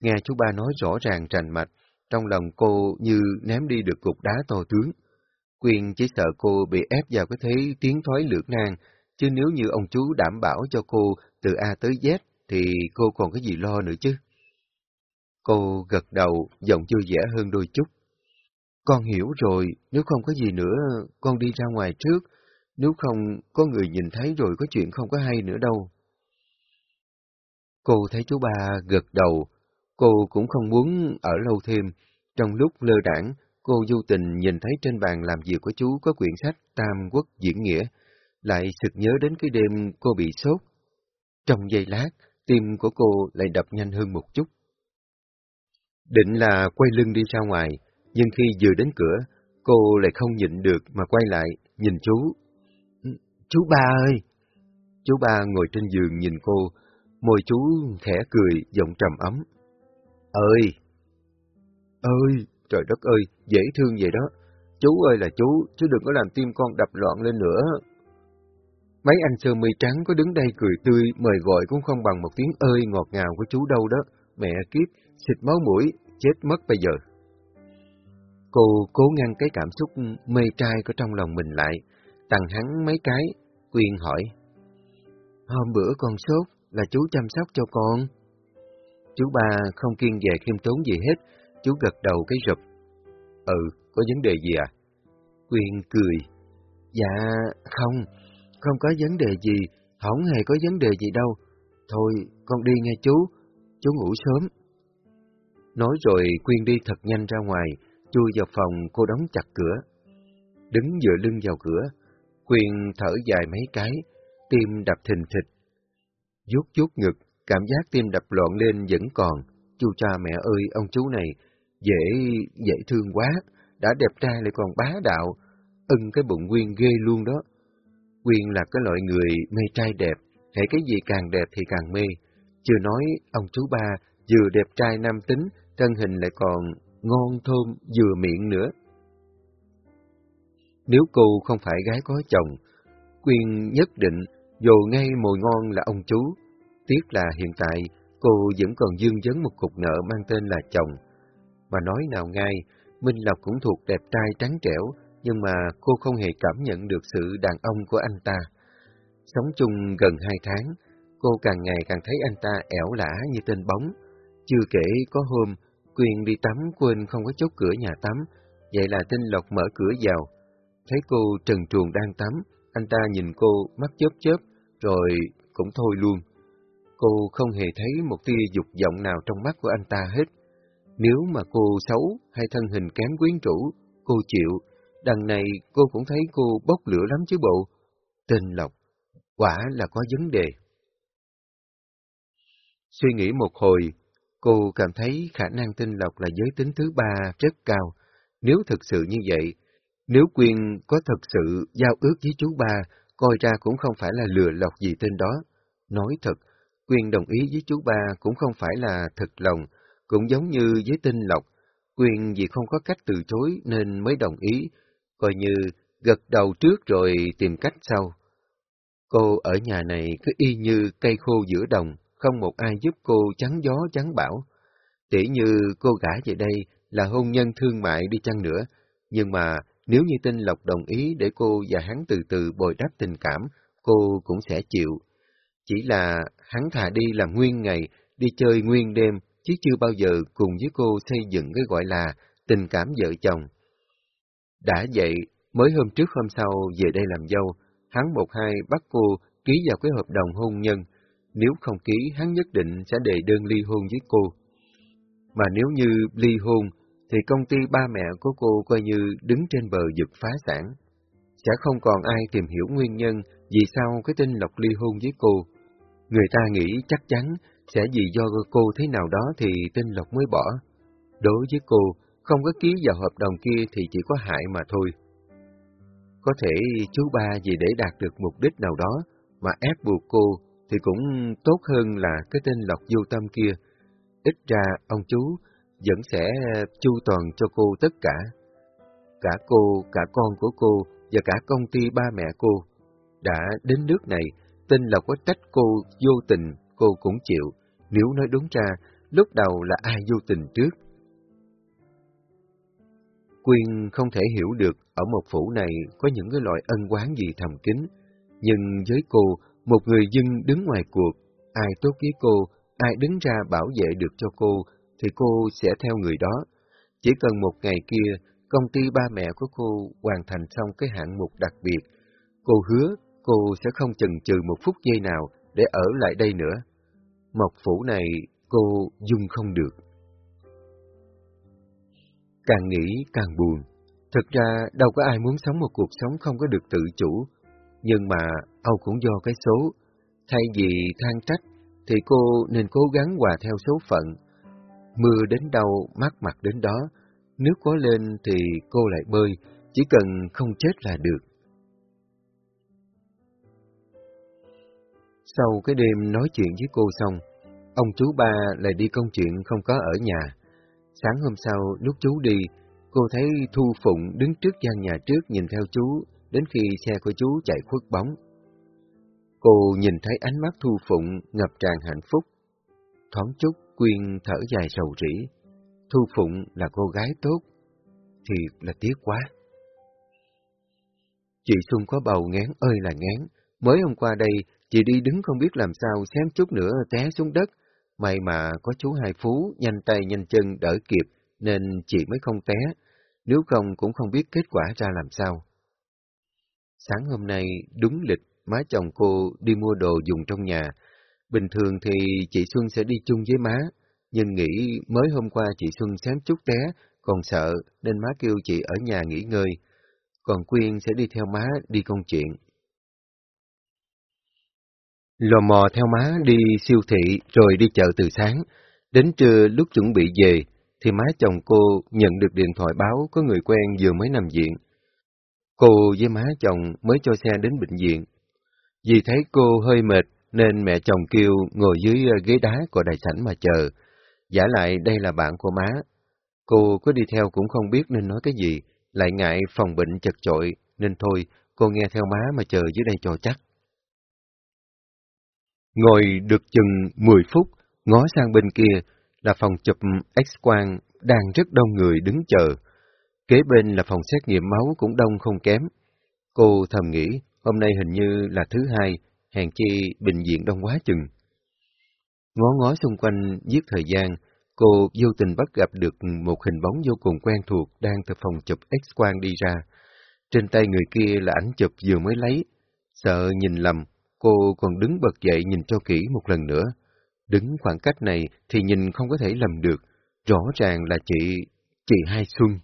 Nghe chú ba nói rõ ràng rành mạch, trong lòng cô như ném đi được cục đá to tướng. Quyên chỉ sợ cô bị ép vào cái thế tiến thoái lưỡng nan, chứ nếu như ông chú đảm bảo cho cô từ A tới Z, thì cô còn cái gì lo nữa chứ? Cô gật đầu, giọng vui vẻ hơn đôi chút. Con hiểu rồi, nếu không có gì nữa, con đi ra ngoài trước, nếu không có người nhìn thấy rồi có chuyện không có hay nữa đâu. Cô thấy chú ba gật đầu, cô cũng không muốn ở lâu thêm. Trong lúc lơ đảng, cô vô tình nhìn thấy trên bàn làm việc của chú có quyển sách Tam Quốc Diễn Nghĩa, lại sực nhớ đến cái đêm cô bị sốt. Trong giây lát, tim của cô lại đập nhanh hơn một chút. Định là quay lưng đi ra ngoài, nhưng khi vừa đến cửa, cô lại không nhịn được mà quay lại, nhìn chú. Ừ, chú ba ơi! Chú ba ngồi trên giường nhìn cô, môi chú khẽ cười, giọng trầm ấm. Ơi! Ơi! Trời đất ơi! Dễ thương vậy đó! Chú ơi là chú, chứ đừng có làm tim con đập loạn lên nữa. Mấy anh sơ mi trắng có đứng đây cười tươi, mời gọi cũng không bằng một tiếng ơi ngọt ngào của chú đâu đó. Mẹ kiếp, xịt máu mũi, chết mất bây giờ. Cô cố ngăn cái cảm xúc mê trai của trong lòng mình lại, tặng hắn mấy cái, Quyên hỏi. Hôm bữa con sốt, là chú chăm sóc cho con. Chú ba không kiên về khiêm tốn gì hết, chú gật đầu cái rụp. Ừ, có vấn đề gì à? Quyên cười. Dạ, không, không có vấn đề gì, không hề có vấn đề gì đâu. Thôi, con đi nghe chú, chú ngủ sớm. Nói rồi Quyên đi thật nhanh ra ngoài, chui vào phòng cô đóng chặt cửa. Đứng dựa lưng vào cửa, Quyên thở dài mấy cái, tim đập thình thịch. Rút chút ngực, cảm giác tim đập loạn lên vẫn còn. Chú cha mẹ ơi, ông chú này, dễ, dễ thương quá, đã đẹp trai lại còn bá đạo, ưng cái bụng Quyên ghê luôn đó. Quyên là cái loại người mê trai đẹp, hãy cái gì càng đẹp thì càng mê. Chưa nói ông chú ba vừa đẹp trai nam tính, thân hình lại còn ngon thơm vừa miệng nữa. Nếu cô không phải gái có chồng, Quyên nhất định dù ngay mồi ngon là ông chú. Tiếc là hiện tại cô vẫn còn dương vấn một cục nợ mang tên là chồng. Mà nói nào ngay, Minh Lộc cũng thuộc đẹp trai trắng trẻo, nhưng mà cô không hề cảm nhận được sự đàn ông của anh ta. Sống chung gần hai tháng, cô càng ngày càng thấy anh ta ẻo lả như tên bóng. Chưa kể có hôm, Quyền đi tắm quên không có chốt cửa nhà tắm, vậy là Tinh Lộc mở cửa vào. Thấy cô trần truồng đang tắm, anh ta nhìn cô mắt chớp chớp, rồi cũng thôi luôn. Cô không hề thấy một tia dục vọng nào trong mắt của anh ta hết. Nếu mà cô xấu hay thân hình kém quyến rũ, cô chịu. Đằng này cô cũng thấy cô bốc lửa lắm chứ bộ. Tinh Lộc, quả là có vấn đề. Suy nghĩ một hồi, cô cảm thấy khả năng tinh lộc là giới tính thứ ba rất cao. Nếu thực sự như vậy, nếu Quyên có thật sự giao ước với chú ba, coi ra cũng không phải là lừa lọc gì tên đó. Nói thật, Quyên đồng ý với chú ba cũng không phải là thật lòng, cũng giống như với tinh lộc. Quyên vì không có cách từ chối nên mới đồng ý, coi như gật đầu trước rồi tìm cách sau. Cô ở nhà này cứ y như cây khô giữa đồng, không một ai giúp cô chắn gió chắn bão. Tỉ như cô gả về đây là hôn nhân thương mại đi chăng nữa, nhưng mà nếu như tinh Lộc đồng ý để cô và hắn từ từ bồi đắp tình cảm, cô cũng sẽ chịu. Chỉ là hắn thà đi làm nguyên ngày, đi chơi nguyên đêm, chứ chưa bao giờ cùng với cô xây dựng cái gọi là tình cảm vợ chồng. Đã vậy, mới hôm trước hôm sau về đây làm dâu, hắn một hai bắt cô ký vào cái hợp đồng hôn nhân, nếu không ký hắn nhất định sẽ đề đơn ly hôn với cô. Mà nếu như ly hôn, thì công ty ba mẹ của cô coi như đứng trên bờ vực phá sản. Sẽ không còn ai tìm hiểu nguyên nhân vì sao cái tin Lộc ly hôn với cô. Người ta nghĩ chắc chắn sẽ vì do cô thế nào đó thì tên Lộc mới bỏ. Đối với cô, không có ký vào hợp đồng kia thì chỉ có hại mà thôi. Có thể chú ba vì để đạt được mục đích nào đó mà ép buộc cô thì cũng tốt hơn là cái tên Lộc vô tâm kia. Ít ra ông chú vẫn sẽ chu toàn cho cô tất cả. Cả cô, cả con của cô và cả công ty ba mẹ cô. Đã đến nước này, tên Lộc có trách cô vô tình, cô cũng chịu. Nếu nói đúng ra, lúc đầu là ai vô tình trước? Quyên không thể hiểu được ở một phủ này có những cái loại ân quán gì thầm kín, nhưng với cô, một người dân đứng ngoài cuộc, ai tốt với cô, ai đứng ra bảo vệ được cho cô, thì cô sẽ theo người đó. Chỉ cần một ngày kia, công ty ba mẹ của cô hoàn thành xong cái hạng mục đặc biệt, cô hứa cô sẽ không chần chừ một phút giây nào để ở lại đây nữa. Mộc phủ này cô dung không được. Càng nghĩ càng buồn. Thực ra đâu có ai muốn sống một cuộc sống không có được tự chủ. Nhưng mà Âu cũng do cái số. Thay vì than trách, thì cô nên cố gắng hòa theo số phận. Mưa đến đâu, mát mặt đến đó. Nước có lên thì cô lại bơi, chỉ cần không chết là được. Sau cái đêm nói chuyện với cô xong, ông chú ba lại đi công chuyện không có ở nhà. Sáng hôm sau, lúc chú đi, cô thấy Thu Phụng đứng trước gian nhà trước nhìn theo chú, đến khi xe của chú chạy khuất bóng. Cô nhìn thấy ánh mắt Thu Phụng ngập tràn hạnh phúc. Thoáng chút, Quyên thở dài sầu rỉ. Thu Phụng là cô gái tốt, thì là tiếc quá. Chị Xuân có bầu ngán ơi là ngán, mới hôm qua đây, chị đi đứng không biết làm sao, xém chút nữa té xuống đất, May mà có chú Hai Phú nhanh tay nhanh chân đỡ kịp nên chị mới không té, nếu không cũng không biết kết quả ra làm sao. Sáng hôm nay đúng lịch má chồng cô đi mua đồ dùng trong nhà. Bình thường thì chị Xuân sẽ đi chung với má, nhưng nghĩ mới hôm qua chị Xuân xém chút té, còn sợ nên má kêu chị ở nhà nghỉ ngơi, còn Quyên sẽ đi theo má đi công chuyện. Lò mò theo má đi siêu thị rồi đi chợ từ sáng. Đến trưa lúc chuẩn bị về, thì má chồng cô nhận được điện thoại báo có người quen vừa mới nằm viện. Cô với má chồng mới cho xe đến bệnh viện. Vì thấy cô hơi mệt nên mẹ chồng kêu ngồi dưới ờ, ghế đá của đại sảnh mà chờ. Giả lại đây là bạn của má. Cô có đi theo cũng không biết nên nói cái gì, lại ngại phòng bệnh chật chội, nên thôi cô nghe theo má mà chờ dưới đây cho chắc. Ngồi được chừng 10 phút, ngó sang bên kia là phòng chụp X-quang đang rất đông người đứng chờ. Kế bên là phòng xét nghiệm máu cũng đông không kém. Cô thầm nghĩ, hôm nay hình như là thứ hai, hàng chi bệnh viện đông quá chừng. Ngó ngó xung quanh giết thời gian, cô vô tình bắt gặp được một hình bóng vô cùng quen thuộc đang từ phòng chụp X-quang đi ra. Trên tay người kia là ảnh chụp vừa mới lấy, sợ nhìn lầm, Cô còn đứng bật dậy nhìn cho kỹ một lần nữa. Đứng khoảng cách này thì nhìn không có thể lầm được. Rõ ràng là chị... chị Hai Xuân.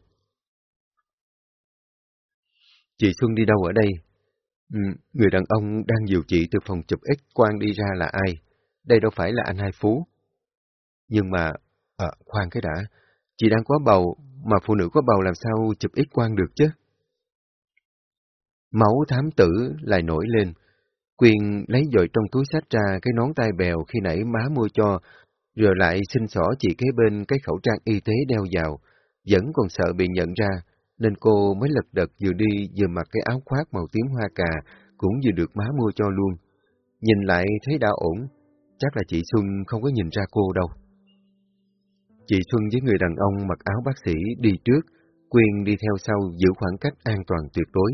Chị Xuân đi đâu ở đây? Ừ, người đàn ông đang dìu chị từ phòng chụp X-quang đi ra là ai? Đây đâu phải là anh Hai Phú. Nhưng mà... À, khoan cái đã. Chị đang có bầu, mà phụ nữ có bầu làm sao chụp X-quang được chứ? Máu thám tử lại nổi lên. Quyên lấy dội trong túi sách ra cái nón tai bèo khi nãy má mua cho, rồi lại xin xỏ chị kế bên cái khẩu trang y tế đeo vào, vẫn còn sợ bị nhận ra, nên cô mới lật đật vừa đi vừa mặc cái áo khoác màu tím hoa cà, cũng vừa được má mua cho luôn. Nhìn lại thấy đã ổn, chắc là chị Xuân không có nhìn ra cô đâu. Chị Xuân với người đàn ông mặc áo bác sĩ đi trước, Quyên đi theo sau giữ khoảng cách an toàn tuyệt đối.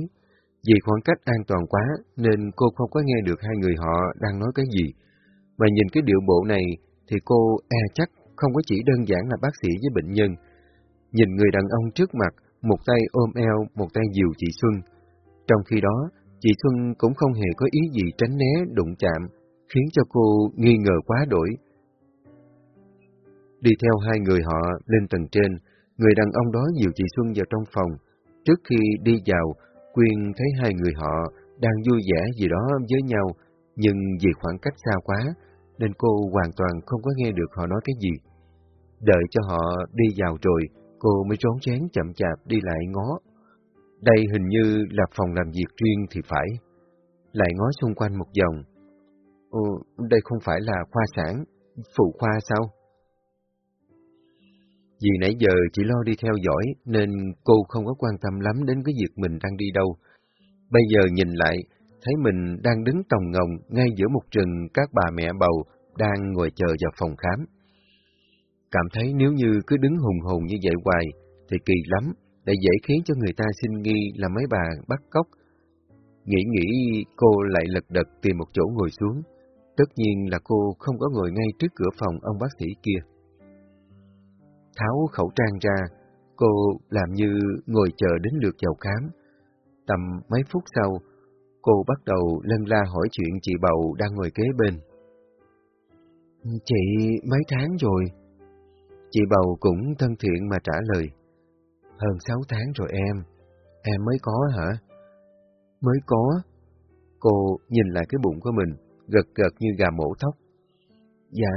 Vì khoảng cách an toàn quá nên cô không có nghe được hai người họ đang nói cái gì. Mà nhìn cái điệu bộ này thì cô e chắc không có chỉ đơn giản là bác sĩ với bệnh nhân. Nhìn người đàn ông trước mặt, một tay ôm eo, một tay dìu chị Xuân. Trong khi đó, chị Xuân cũng không hề có ý gì tránh né, đụng chạm, khiến cho cô nghi ngờ quá đổi. Đi theo hai người họ lên tầng trên, người đàn ông đó dìu chị Xuân vào trong phòng. Trước khi đi vào, Quyên thấy hai người họ đang vui vẻ gì đó với nhau, nhưng vì khoảng cách xa quá, nên cô hoàn toàn không có nghe được họ nói cái gì. Đợi cho họ đi vào rồi, cô mới trốn chén chậm chạp đi lại ngó. Đây hình như là phòng làm việc riêng thì phải. Lại ngó xung quanh một vòng. Ồ, đây không phải là khoa sản, phụ khoa sao? Vì nãy giờ chỉ lo đi theo dõi nên cô không có quan tâm lắm đến cái việc mình đang đi đâu. Bây giờ nhìn lại, thấy mình đang đứng tòng ngồng ngay giữa một rừng các bà mẹ bầu đang ngồi chờ vào phòng khám. Cảm thấy nếu như cứ đứng hùng hồn như vậy hoài thì kỳ lắm, để dễ khiến cho người ta sinh nghi là mấy bà bắt cóc. Nghĩ nghĩ cô lại lật đật tìm một chỗ ngồi xuống. Tất nhiên là cô không có ngồi ngay trước cửa phòng ông bác sĩ kia. Tháo khẩu trang ra, cô làm như ngồi chờ đến lượt vào khám. Tầm mấy phút sau, cô bắt đầu lân la hỏi chuyện chị bầu đang ngồi kế bên. Chị mấy tháng rồi? Chị bầu cũng thân thiện mà trả lời. Hơn sáu tháng rồi em. Em mới có hả? Mới có. Cô nhìn lại cái bụng của mình, gật gật như gà mổ tóc. Dạ,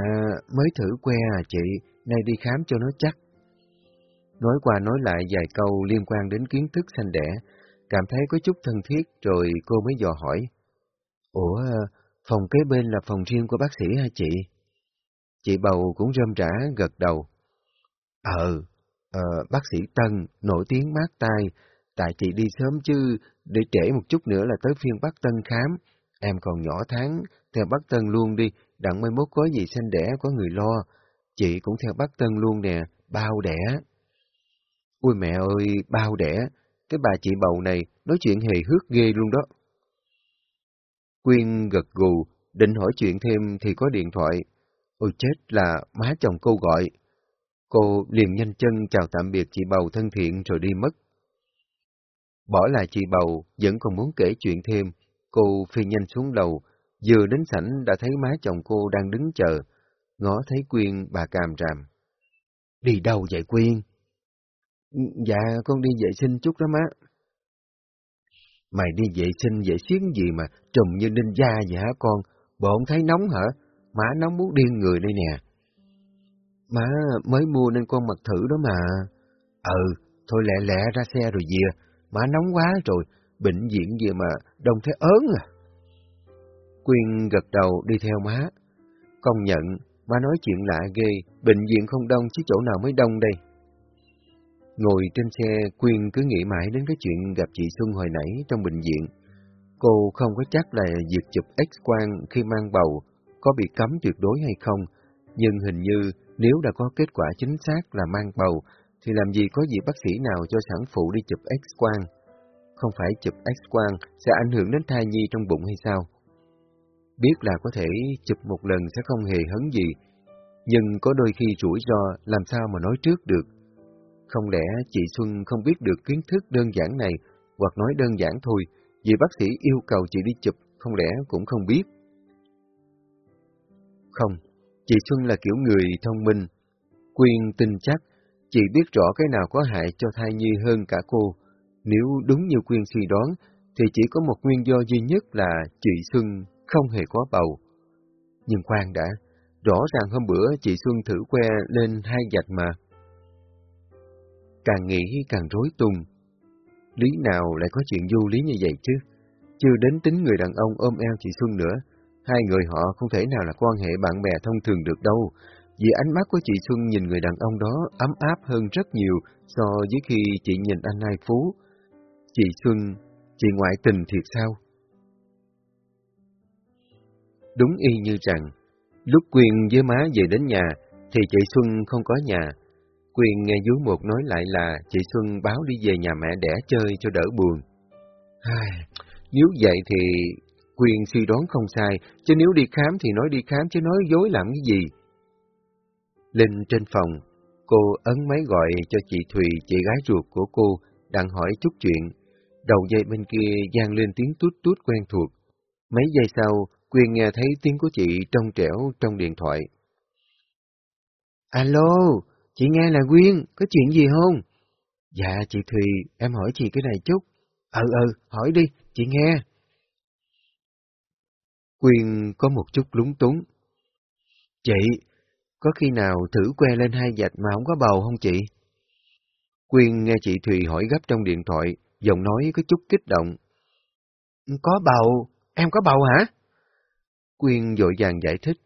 mới thử que à chị, nay đi khám cho nó chắc. Nói qua nói lại vài câu liên quan đến kiến thức sanh đẻ, cảm thấy có chút thân thiết rồi cô mới dò hỏi. Ủa, phòng kế bên là phòng riêng của bác sĩ hả chị? Chị bầu cũng rơm rã gật đầu. Ờ, à, bác sĩ Tân, nổi tiếng mát tai, tại chị đi sớm chứ, để trễ một chút nữa là tới phiên bác Tân khám. Em còn nhỏ tháng, theo bác Tân luôn đi, đặng mai mốt có gì sanh đẻ có người lo. Chị cũng theo bác Tân luôn nè, bao đẻ. Ôi mẹ ơi, bao đẻ, cái bà chị bầu này nói chuyện hề hước ghê luôn đó. Quyên gật gù, định hỏi chuyện thêm thì có điện thoại. Ôi chết là má chồng cô gọi. Cô liền nhanh chân chào tạm biệt chị bầu thân thiện rồi đi mất. Bỏ lại chị bầu, vẫn còn muốn kể chuyện thêm. Cô phi nhanh xuống lầu, vừa đến sảnh đã thấy má chồng cô đang đứng chờ. Ngó thấy Quyên bà càm ràm. Đi đâu vậy Quyên? Ừ, dạ, con đi vệ sinh chút đó má. Mày đi vệ sinh vệ xuyến gì mà trùm như ninh da vậy hả con? Bọn thấy nóng hả? Má nóng muốn điên người đây nè. Má mới mua nên con mặc thử đó mà. Ừ, thôi lẹ lẹ ra xe rồi về. Má nóng quá rồi, bệnh viện gì mà đông thế ớn à. Quyên gật đầu đi theo má. Công nhận, Bà nói chuyện lạ ghê, bệnh viện không đông chứ chỗ nào mới đông đây. Ngồi trên xe, Quyên cứ nghĩ mãi đến cái chuyện gặp chị Xuân hồi nãy trong bệnh viện. Cô không có chắc là việc chụp X-quang khi mang bầu có bị cấm tuyệt đối hay không, nhưng hình như nếu đã có kết quả chính xác là mang bầu, thì làm gì có gì bác sĩ nào cho sản phụ đi chụp X-quang. Không phải chụp X-quang sẽ ảnh hưởng đến thai nhi trong bụng hay sao? Biết là có thể chụp một lần sẽ không hề hấn gì, nhưng có đôi khi rủi ro làm sao mà nói trước được. Không lẽ chị Xuân không biết được kiến thức đơn giản này, hoặc nói đơn giản thôi, vì bác sĩ yêu cầu chị đi chụp, không lẽ cũng không biết? Không, chị Xuân là kiểu người thông minh. Quyên tin chắc, chị biết rõ cái nào có hại cho thai nhi hơn cả cô. Nếu đúng như Quyên suy đoán, thì chỉ có một nguyên do duy nhất là chị Xuân không hề có bầu. Nhưng khoan đã, rõ ràng hôm bữa chị Xuân thử que lên hai dạch mà. Càng nghĩ càng rối tung. Lý nào lại có chuyện du lý như vậy chứ? Chưa đến tính người đàn ông ôm eo chị Xuân nữa. Hai người họ không thể nào là quan hệ bạn bè thông thường được đâu. Vì ánh mắt của chị Xuân nhìn người đàn ông đó ấm áp hơn rất nhiều so với khi chị nhìn anh Ai Phú. Chị Xuân, chị ngoại tình thiệt sao? Đúng y như rằng, lúc Quyên với má về đến nhà, thì chị Xuân không có nhà. Quyên nghe dưới một nói lại là chị Xuân báo đi về nhà mẹ đẻ chơi cho đỡ buồn. Ai, nếu vậy thì Quyên suy đoán không sai, chứ nếu đi khám thì nói đi khám chứ nói dối làm cái gì. Linh trên phòng, cô ấn máy gọi cho chị Thùy, chị gái ruột của cô, đang hỏi chút chuyện. Đầu dây bên kia gian lên tiếng tút tút quen thuộc. Mấy giây sau, Quyên nghe thấy tiếng của chị trong trẻo trong điện thoại. Alo, chị nghe là Quyên, có chuyện gì không? Dạ, chị Thùy, em hỏi chị cái này chút. Ừ, ừ, hỏi đi, chị nghe. Quyên có một chút lúng túng. Chị, có khi nào thử que lên hai dạch mà không có bầu không chị? Quyên nghe chị Thùy hỏi gấp trong điện thoại, giọng nói có chút kích động. Có bầu, em có bầu hả? Quyên dội vàng giải thích.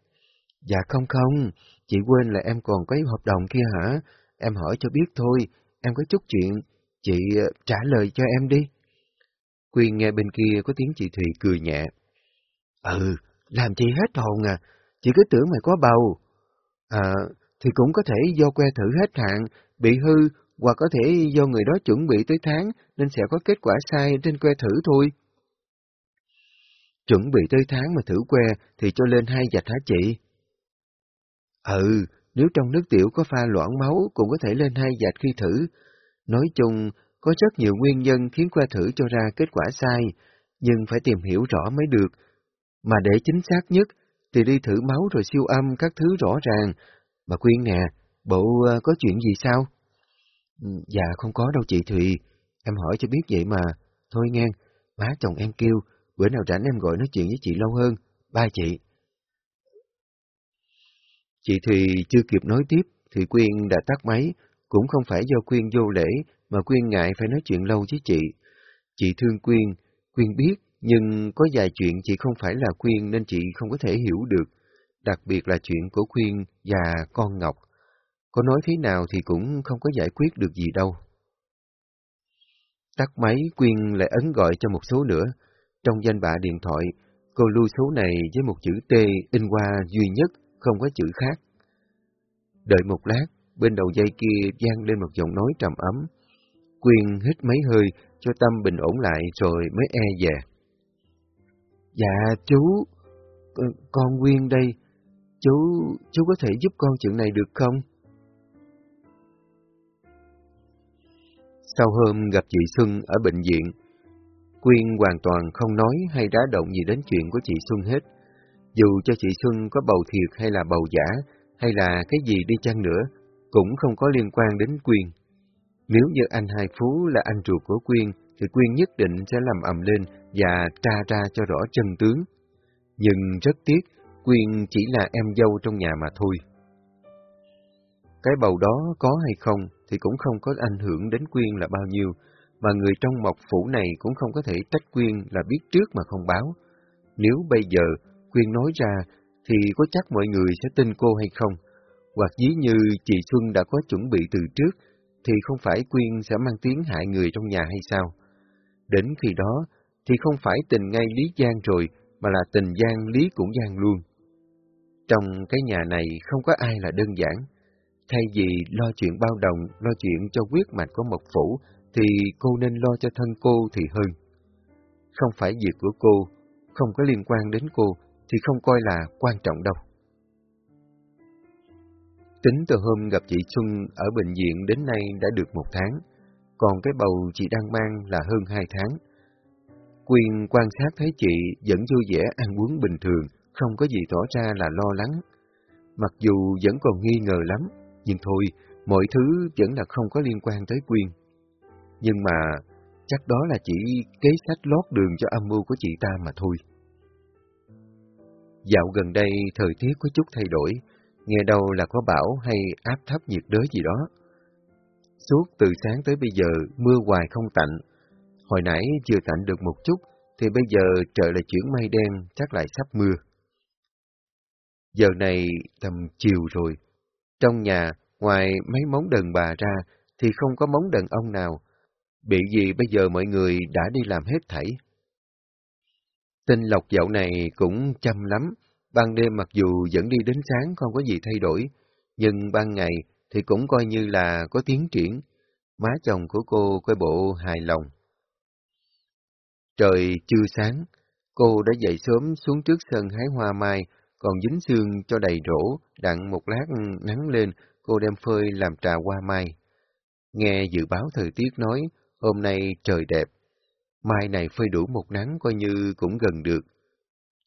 Dạ không không, chị quên là em còn có hợp đồng kia hả? Em hỏi cho biết thôi, em có chút chuyện, chị ờ, trả lời cho em đi. Quyên nghe bên kia có tiếng chị Thùy cười nhẹ. Ừ, làm chị hết hồn à, chị cứ tưởng mày có bầu. À, thì cũng có thể do que thử hết hạn, bị hư, hoặc có thể do người đó chuẩn bị tới tháng, nên sẽ có kết quả sai trên que thử thôi. Chuẩn bị tới tháng mà thử que thì cho lên hai dạch hả chị? Ừ, nếu trong nước tiểu có pha loãng máu cũng có thể lên hai dạch khi thử. Nói chung, có rất nhiều nguyên nhân khiến que thử cho ra kết quả sai, nhưng phải tìm hiểu rõ mới được. Mà để chính xác nhất, thì đi thử máu rồi siêu âm các thứ rõ ràng. Mà Quyên nè, bộ ờ, có chuyện gì sao? Ừ, dạ không có đâu chị Thùy, em hỏi cho biết vậy mà. Thôi nghe, má chồng em kêu, bữa nào rảnh em gọi nói chuyện với chị lâu hơn. Ba chị. Chị Thùy chưa kịp nói tiếp, thì Quyên đã tắt máy, cũng không phải do Quyên vô lễ, mà Quyên ngại phải nói chuyện lâu với chị. Chị thương Quyên, Quyên biết, nhưng có vài chuyện chị không phải là Quyên nên chị không có thể hiểu được, đặc biệt là chuyện của Quyên và con Ngọc. Có nói thế nào thì cũng không có giải quyết được gì đâu. Tắt máy, Quyên lại ấn gọi cho một số nữa. Trong danh bạ điện thoại, cô lưu số này với một chữ T in qua duy nhất, không có chữ khác. Đợi một lát, bên đầu dây kia vang lên một giọng nói trầm ấm. Quyên hít mấy hơi cho tâm bình ổn lại rồi mới e dè. Dạ chú, ờ, con Quyên đây, chú, chú có thể giúp con chuyện này được không? Sau hôm gặp chị Xuân ở bệnh viện, Quyên hoàn toàn không nói hay đá động gì đến chuyện của chị Xuân hết. Dù cho chị Xuân có bầu thiệt hay là bầu giả, hay là cái gì đi chăng nữa, cũng không có liên quan đến Quyên. Nếu như anh Hai Phú là anh ruột của Quyên, thì Quyên nhất định sẽ làm ầm lên và tra ra cho rõ chân tướng. Nhưng rất tiếc, Quyên chỉ là em dâu trong nhà mà thôi. Cái bầu đó có hay không thì cũng không có ảnh hưởng đến Quyên là bao nhiêu, mà người trong mộc phủ này cũng không có thể trách Quyên là biết trước mà không báo. Nếu bây giờ Quyên nói ra, thì có chắc mọi người sẽ tin cô hay không? Hoặc dí như chị Xuân đã có chuẩn bị từ trước, thì không phải Quyên sẽ mang tiếng hại người trong nhà hay sao? Đến khi đó, thì không phải tình ngay Lý Giang rồi, mà là tình Giang Lý cũng Giang luôn. Trong cái nhà này không có ai là đơn giản. Thay vì lo chuyện bao đồng, lo chuyện cho quyết mạch của mộc phủ, thì cô nên lo cho thân cô thì hơn. Không phải việc của cô, không có liên quan đến cô, thì không coi là quan trọng đâu. Tính từ hôm gặp chị Xuân ở bệnh viện đến nay đã được một tháng, còn cái bầu chị đang mang là hơn hai tháng. Quyên quan sát thấy chị vẫn vui vẻ ăn uống bình thường, không có gì tỏ ra là lo lắng. Mặc dù vẫn còn nghi ngờ lắm, nhưng thôi, mọi thứ vẫn là không có liên quan tới Quyên. Nhưng mà chắc đó là chỉ kế sách lót đường cho âm mưu của chị ta mà thôi. Dạo gần đây thời tiết có chút thay đổi, nghe đâu là có bão hay áp thấp nhiệt đới gì đó. Suốt từ sáng tới bây giờ mưa hoài không tạnh, hồi nãy chưa tạnh được một chút, thì bây giờ trời lại chuyển mây đen, chắc lại sắp mưa. Giờ này tầm chiều rồi, trong nhà, ngoài mấy móng đần bà ra, thì không có móng đần ông nào. Bị gì bây giờ mọi người đã đi làm hết thảy. Tinh lộc dạo này cũng chăm lắm, ban đêm mặc dù vẫn đi đến sáng không có gì thay đổi, nhưng ban ngày thì cũng coi như là có tiến triển. Má chồng của cô coi bộ hài lòng. Trời chưa sáng, cô đã dậy sớm xuống trước sân hái hoa mai, còn dính xương cho đầy rổ, đặng một lát nắng lên, cô đem phơi làm trà hoa mai. Nghe dự báo thời tiết nói, hôm nay trời đẹp, mai này phơi đủ một nắng coi như cũng gần được.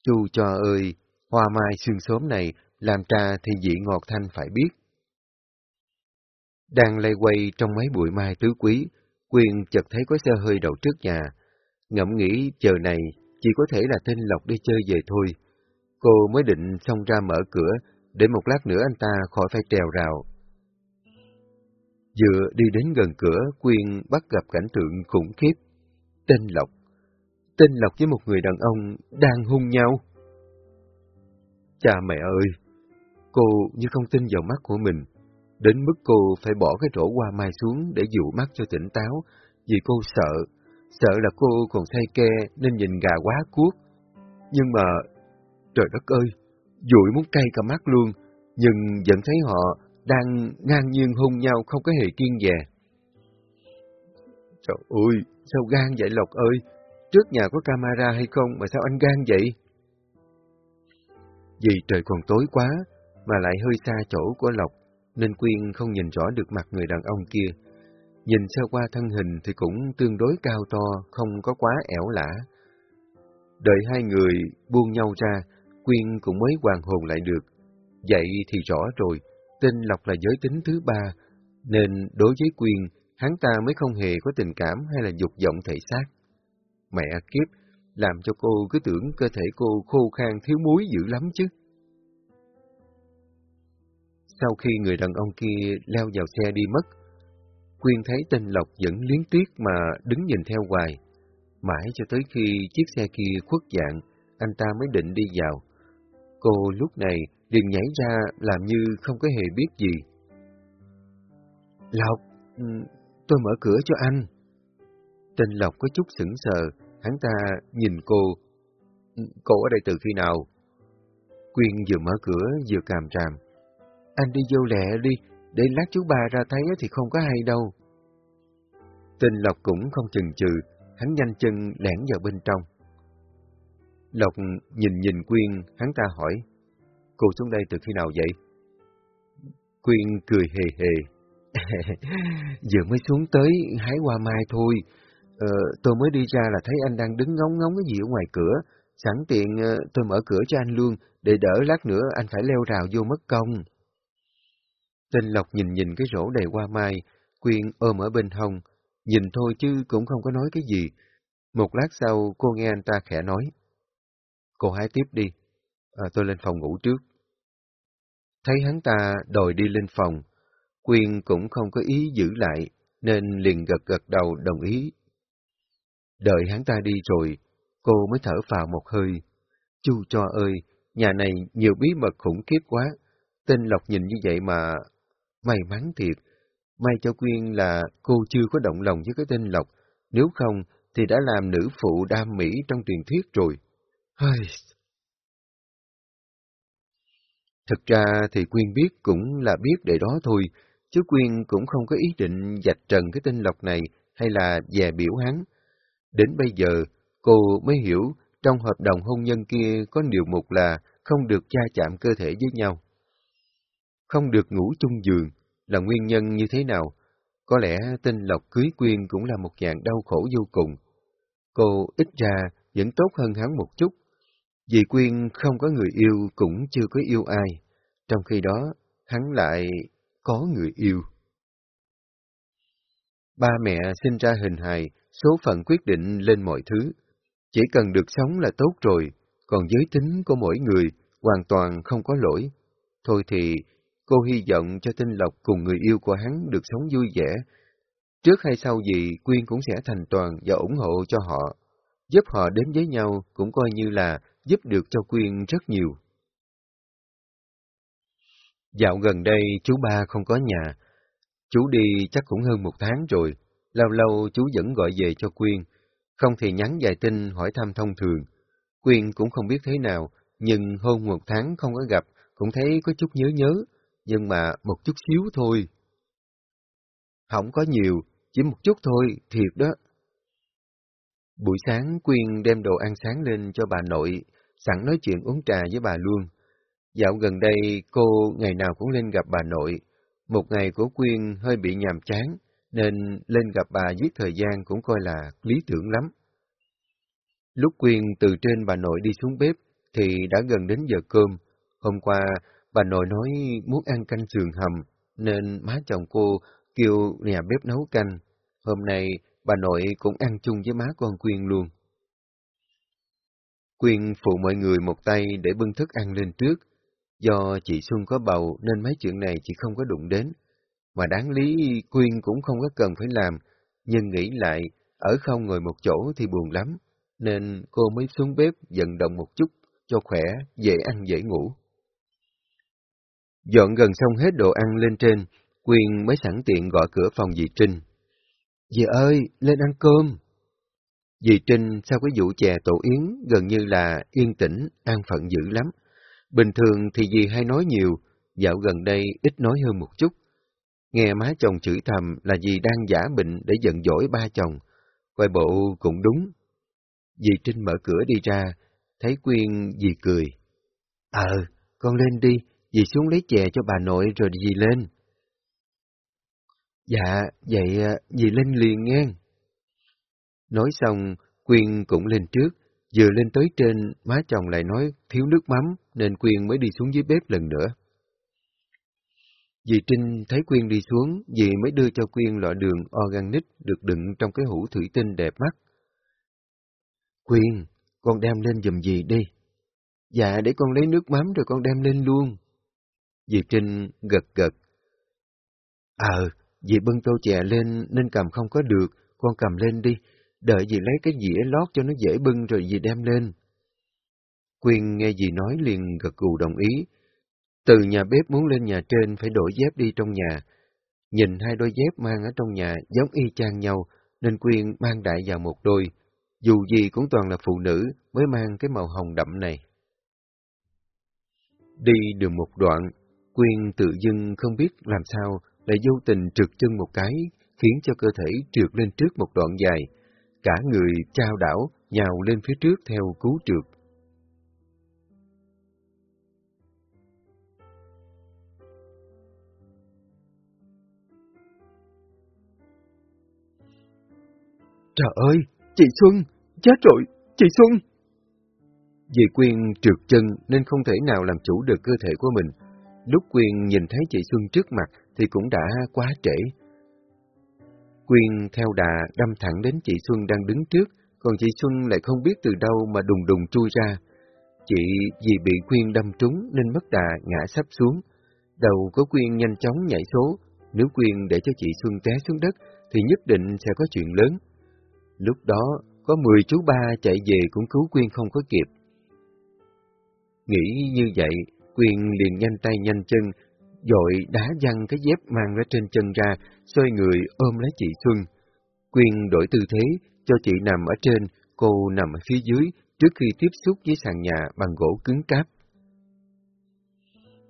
Chu cho ơi, hoa mai sương sớm này, làm trà thì vị ngọt thanh phải biết. Đang lây quay trong mấy bụi mai tứ quý, Quyền chợt thấy có xe hơi đậu trước nhà. Ngẫm nghĩ chờ này chỉ có thể là tên Lộc đi chơi về thôi. Cô mới định xông ra mở cửa, để một lát nữa anh ta khỏi phải trèo rào. Vừa đi đến gần cửa, Quyên bắt gặp cảnh tượng khủng khiếp. Tên Lộc. Tên Lộc với một người đàn ông đang hung nhau. Cha mẹ ơi! Cô như không tin vào mắt của mình. Đến mức cô phải bỏ cái rổ hoa mai xuống để dụ mắt cho tỉnh táo, vì cô sợ, sợ là cô còn say ke nên nhìn gà quá cuốc. Nhưng mà, trời đất ơi, dụi muốn cay cả mắt luôn, nhưng vẫn thấy họ đang ngang nhiên hôn nhau không có hề kiên dè. Trời ơi, sao gan vậy Lộc ơi? Trước nhà có camera hay không mà sao anh gan vậy? Vì trời còn tối quá, mà lại hơi xa chỗ của Lộc, nên Quyên không nhìn rõ được mặt người đàn ông kia. Nhìn sơ qua thân hình thì cũng tương đối cao to, không có quá ẻo lả. Đợi hai người buông nhau ra, Quyên cũng mới hoàn hồn lại được. Vậy thì rõ rồi, tên Lộc là giới tính thứ ba, nên đối với Quyên, hắn ta mới không hề có tình cảm hay là dục vọng thể xác. Mẹ kiếp, làm cho cô cứ tưởng cơ thể cô khô khan thiếu muối dữ lắm chứ. Sau khi người đàn ông kia leo vào xe đi mất, Quyên thấy tên Lộc vẫn liến tiếc mà đứng nhìn theo hoài. Mãi cho tới khi chiếc xe kia khuất dạng, anh ta mới định đi vào. Cô lúc này liền nhảy ra làm như không có hề biết gì. Lộc, ừ, tôi mở cửa cho anh. Tên Lộc có chút sững sờ, hắn ta nhìn cô. Ừ, cô ở đây từ khi nào? Quyên vừa mở cửa vừa càm tràm. Anh đi vô lẹ đi, để lát chú bà ra thấy thì không có hay đâu. Tên Lộc cũng không chừng chừ, hắn nhanh chân lẻn vào bên trong. Lộc nhìn nhìn Quyên, hắn ta hỏi, cô xuống đây từ khi nào vậy? Quyên cười hề hề. Vừa mới xuống tới hái hoa mai thôi. Ờ, tôi mới đi ra là thấy anh đang đứng ngóng ngóng cái gì ở ngoài cửa. Sẵn tiện ờ, tôi mở cửa cho anh luôn, để đỡ lát nữa anh phải leo rào vô mất công. Tên Lộc nhìn nhìn cái rổ đầy hoa mai, Quyên ôm ở bên hông, nhìn thôi chứ cũng không có nói cái gì. Một lát sau cô nghe anh ta khẽ nói. Cô hái tiếp đi, à, tôi lên phòng ngủ trước. Thấy hắn ta đòi đi lên phòng, Quyên cũng không có ý giữ lại, nên liền gật gật đầu đồng ý. Đợi hắn ta đi rồi, cô mới thở vào một hơi. Chu cho ơi, nhà này nhiều bí mật khủng khiếp quá. Tên Lộc nhìn như vậy mà May mắn thiệt, may cho Quyên là cô chưa có động lòng với cái tên Lộc, nếu không thì đã làm nữ phụ đam mỹ trong truyền thuyết rồi. Hơi... Thực ra thì Quyên biết cũng là biết để đó thôi, chứ Quyên cũng không có ý định dạch trần cái tên Lộc này hay là dè biểu hắn. Đến bây giờ, cô mới hiểu trong hợp đồng hôn nhân kia có điều mục là không được cha chạm cơ thể với nhau không được ngủ chung giường là nguyên nhân như thế nào? Có lẽ tên Lộc cưới Quyên cũng là một dạng đau khổ vô cùng. Cô ít ra vẫn tốt hơn hắn một chút, vì Quyên không có người yêu cũng chưa có yêu ai, trong khi đó hắn lại có người yêu. Ba mẹ sinh ra hình hài, số phận quyết định lên mọi thứ. Chỉ cần được sống là tốt rồi, còn giới tính của mỗi người hoàn toàn không có lỗi. Thôi thì Cô hy vọng cho Tinh Lộc cùng người yêu của hắn được sống vui vẻ. Trước hay sau gì, Quyên cũng sẽ thành toàn và ủng hộ cho họ. Giúp họ đến với nhau cũng coi như là giúp được cho Quyên rất nhiều. Dạo gần đây chú ba không có nhà. Chú đi chắc cũng hơn một tháng rồi. Lâu lâu chú vẫn gọi về cho Quyên. Không thì nhắn vài tin hỏi thăm thông thường. Quyên cũng không biết thế nào, nhưng hơn một tháng không có gặp, cũng thấy có chút nhớ nhớ, nhưng mà một chút xíu thôi. Không có nhiều, chỉ một chút thôi, thiệt đó. Buổi sáng Quyên đem đồ ăn sáng lên cho bà nội, sẵn nói chuyện uống trà với bà luôn. Dạo gần đây cô ngày nào cũng lên gặp bà nội. Một ngày của Quyên hơi bị nhàm chán, nên lên gặp bà giết thời gian cũng coi là lý tưởng lắm. Lúc Quyên từ trên bà nội đi xuống bếp thì đã gần đến giờ cơm. Hôm qua Bà nội nói muốn ăn canh sườn hầm, nên má chồng cô kêu nhà bếp nấu canh. Hôm nay, bà nội cũng ăn chung với má con Quyên luôn. Quyên phụ mọi người một tay để bưng thức ăn lên trước. Do chị Xuân có bầu nên mấy chuyện này chị không có đụng đến. Mà đáng lý Quyên cũng không có cần phải làm, nhưng nghĩ lại, ở không ngồi một chỗ thì buồn lắm, nên cô mới xuống bếp vận động một chút cho khỏe, dễ ăn dễ ngủ. Dọn gần xong hết đồ ăn lên trên, Quyên mới sẵn tiện gọi cửa phòng dì Trinh. Dì ơi, lên ăn cơm. Dì Trinh sau cái vụ chè tổ yến gần như là yên tĩnh, an phận dữ lắm. Bình thường thì dì hay nói nhiều, dạo gần đây ít nói hơn một chút. Nghe má chồng chửi thầm là dì đang giả bệnh để giận dỗi ba chồng. Quay bộ cũng đúng. Dì Trinh mở cửa đi ra, thấy Quyên dì cười. Ờ, con lên đi, dì xuống lấy chè cho bà nội rồi dì lên. Dạ, vậy à, dì lên liền nghe. Nói xong, Quyên cũng lên trước, vừa lên tới trên, má chồng lại nói thiếu nước mắm, nên Quyên mới đi xuống dưới bếp lần nữa. Dì Trinh thấy Quyên đi xuống, dì mới đưa cho Quyên lọ đường organic được đựng trong cái hũ thủy tinh đẹp mắt. Quyên, con đem lên giùm dì đi. Dạ, để con lấy nước mắm rồi con đem lên luôn. Dì Trinh gật gật. Ờ, dì bưng tô chè lên nên cầm không có được, con cầm lên đi, đợi dì lấy cái dĩa lót cho nó dễ bưng rồi dì đem lên. Quyên nghe dì nói liền gật gù đồng ý. Từ nhà bếp muốn lên nhà trên phải đổi dép đi trong nhà. Nhìn hai đôi dép mang ở trong nhà giống y chang nhau, nên Quyên mang đại vào một đôi. Dù gì cũng toàn là phụ nữ mới mang cái màu hồng đậm này. Đi được một đoạn, Quyên tự dưng không biết làm sao lại vô tình trượt chân một cái, khiến cho cơ thể trượt lên trước một đoạn dài. Cả người trao đảo, nhào lên phía trước theo cú trượt. Trời ơi, chị Xuân, chết rồi, chị Xuân! Dì Quyên trượt chân nên không thể nào làm chủ được cơ thể của mình. Lúc Quyên nhìn thấy chị Xuân trước mặt thì cũng đã quá trễ. Quyên theo đà đâm thẳng đến chị Xuân đang đứng trước, còn chị Xuân lại không biết từ đâu mà đùng đùng chui ra. Chị vì bị Quyên đâm trúng nên mất đà ngã sắp xuống. Đầu của Quyên nhanh chóng nhảy số, nếu Quyên để cho chị Xuân té xuống đất thì nhất định sẽ có chuyện lớn. Lúc đó, có 10 chú ba chạy về cũng cứu Quyên không có kịp. Nghĩ như vậy, Quyên liền nhanh tay nhanh chân, dội đá văng cái dép mang ra trên chân ra, xoay người ôm lấy chị Xuân. Quyên đổi tư thế, cho chị nằm ở trên, cô nằm ở phía dưới, trước khi tiếp xúc với sàn nhà bằng gỗ cứng cáp.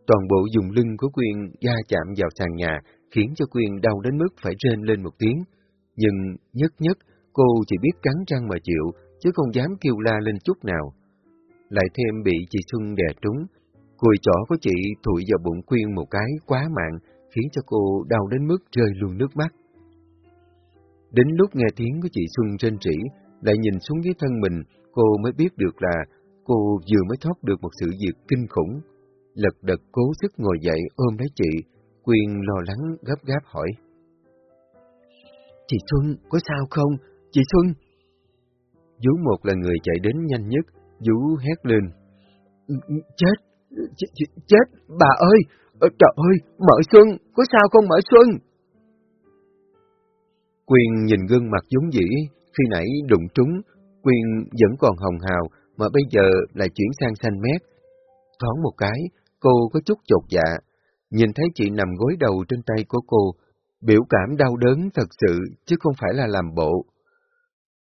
Toàn bộ dùng lưng của Quyên da chạm vào sàn nhà, khiến cho Quyên đau đến mức phải rên lên một tiếng. Nhưng nhất nhất, cô chỉ biết cắn răng mà chịu, chứ không dám kêu la lên chút nào. Lại thêm bị chị Xuân đè trúng, cùi chỏ của chị thụi vào bụng Quyên một cái quá mạng, khiến cho cô đau đến mức rơi luôn nước mắt. Đến lúc nghe tiếng của chị Xuân trên trĩ, lại nhìn xuống dưới thân mình, cô mới biết được là cô vừa mới thoát được một sự việc kinh khủng. Lật đật cố sức ngồi dậy ôm lấy chị, Quyên lo lắng gấp gáp hỏi. Chị Xuân, có sao không? Chị Xuân! Dú một là người chạy đến nhanh nhất, Dú hét lên. Ừ, ừ, chết! Ch ch chết! Bà ơi! Ờ, trời ơi! Mở Xuân! Có sao không Mở Xuân? Quyền nhìn gương mặt giống dĩ, khi nãy đụng trúng, Quyền vẫn còn hồng hào, mà bây giờ lại chuyển sang xanh mét. Thoáng một cái, cô có chút chột dạ, nhìn thấy chị nằm gối đầu trên tay của cô, biểu cảm đau đớn thật sự, chứ không phải là làm bộ.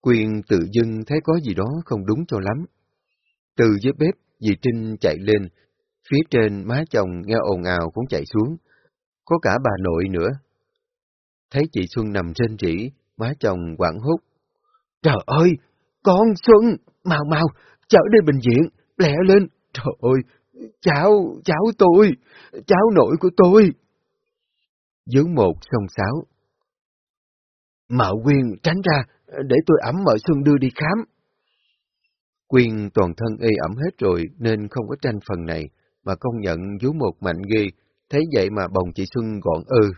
Quyền tự dưng thấy có gì đó không đúng cho lắm. Từ dưới bếp, dì Trinh chạy lên, phía trên má chồng nghe ồn ào cũng chạy xuống. Có cả bà nội nữa. Thấy chị Xuân nằm trên rỉ, má chồng quảng hốt. Trời ơi, con Xuân, mau mau, chở đi bệnh viện, lẹ lên. Trời ơi, cháu, cháu tôi, cháu nội của tôi. Dướng một sông sáo. Mạo Quyên tránh ra, để tôi ẩm mợ Xuân đưa đi khám. Quyên toàn thân y ẩm hết rồi nên không có tranh phần này, mà công nhận vú một mạnh ghê, thấy vậy mà bồng chị Xuân gọn ư.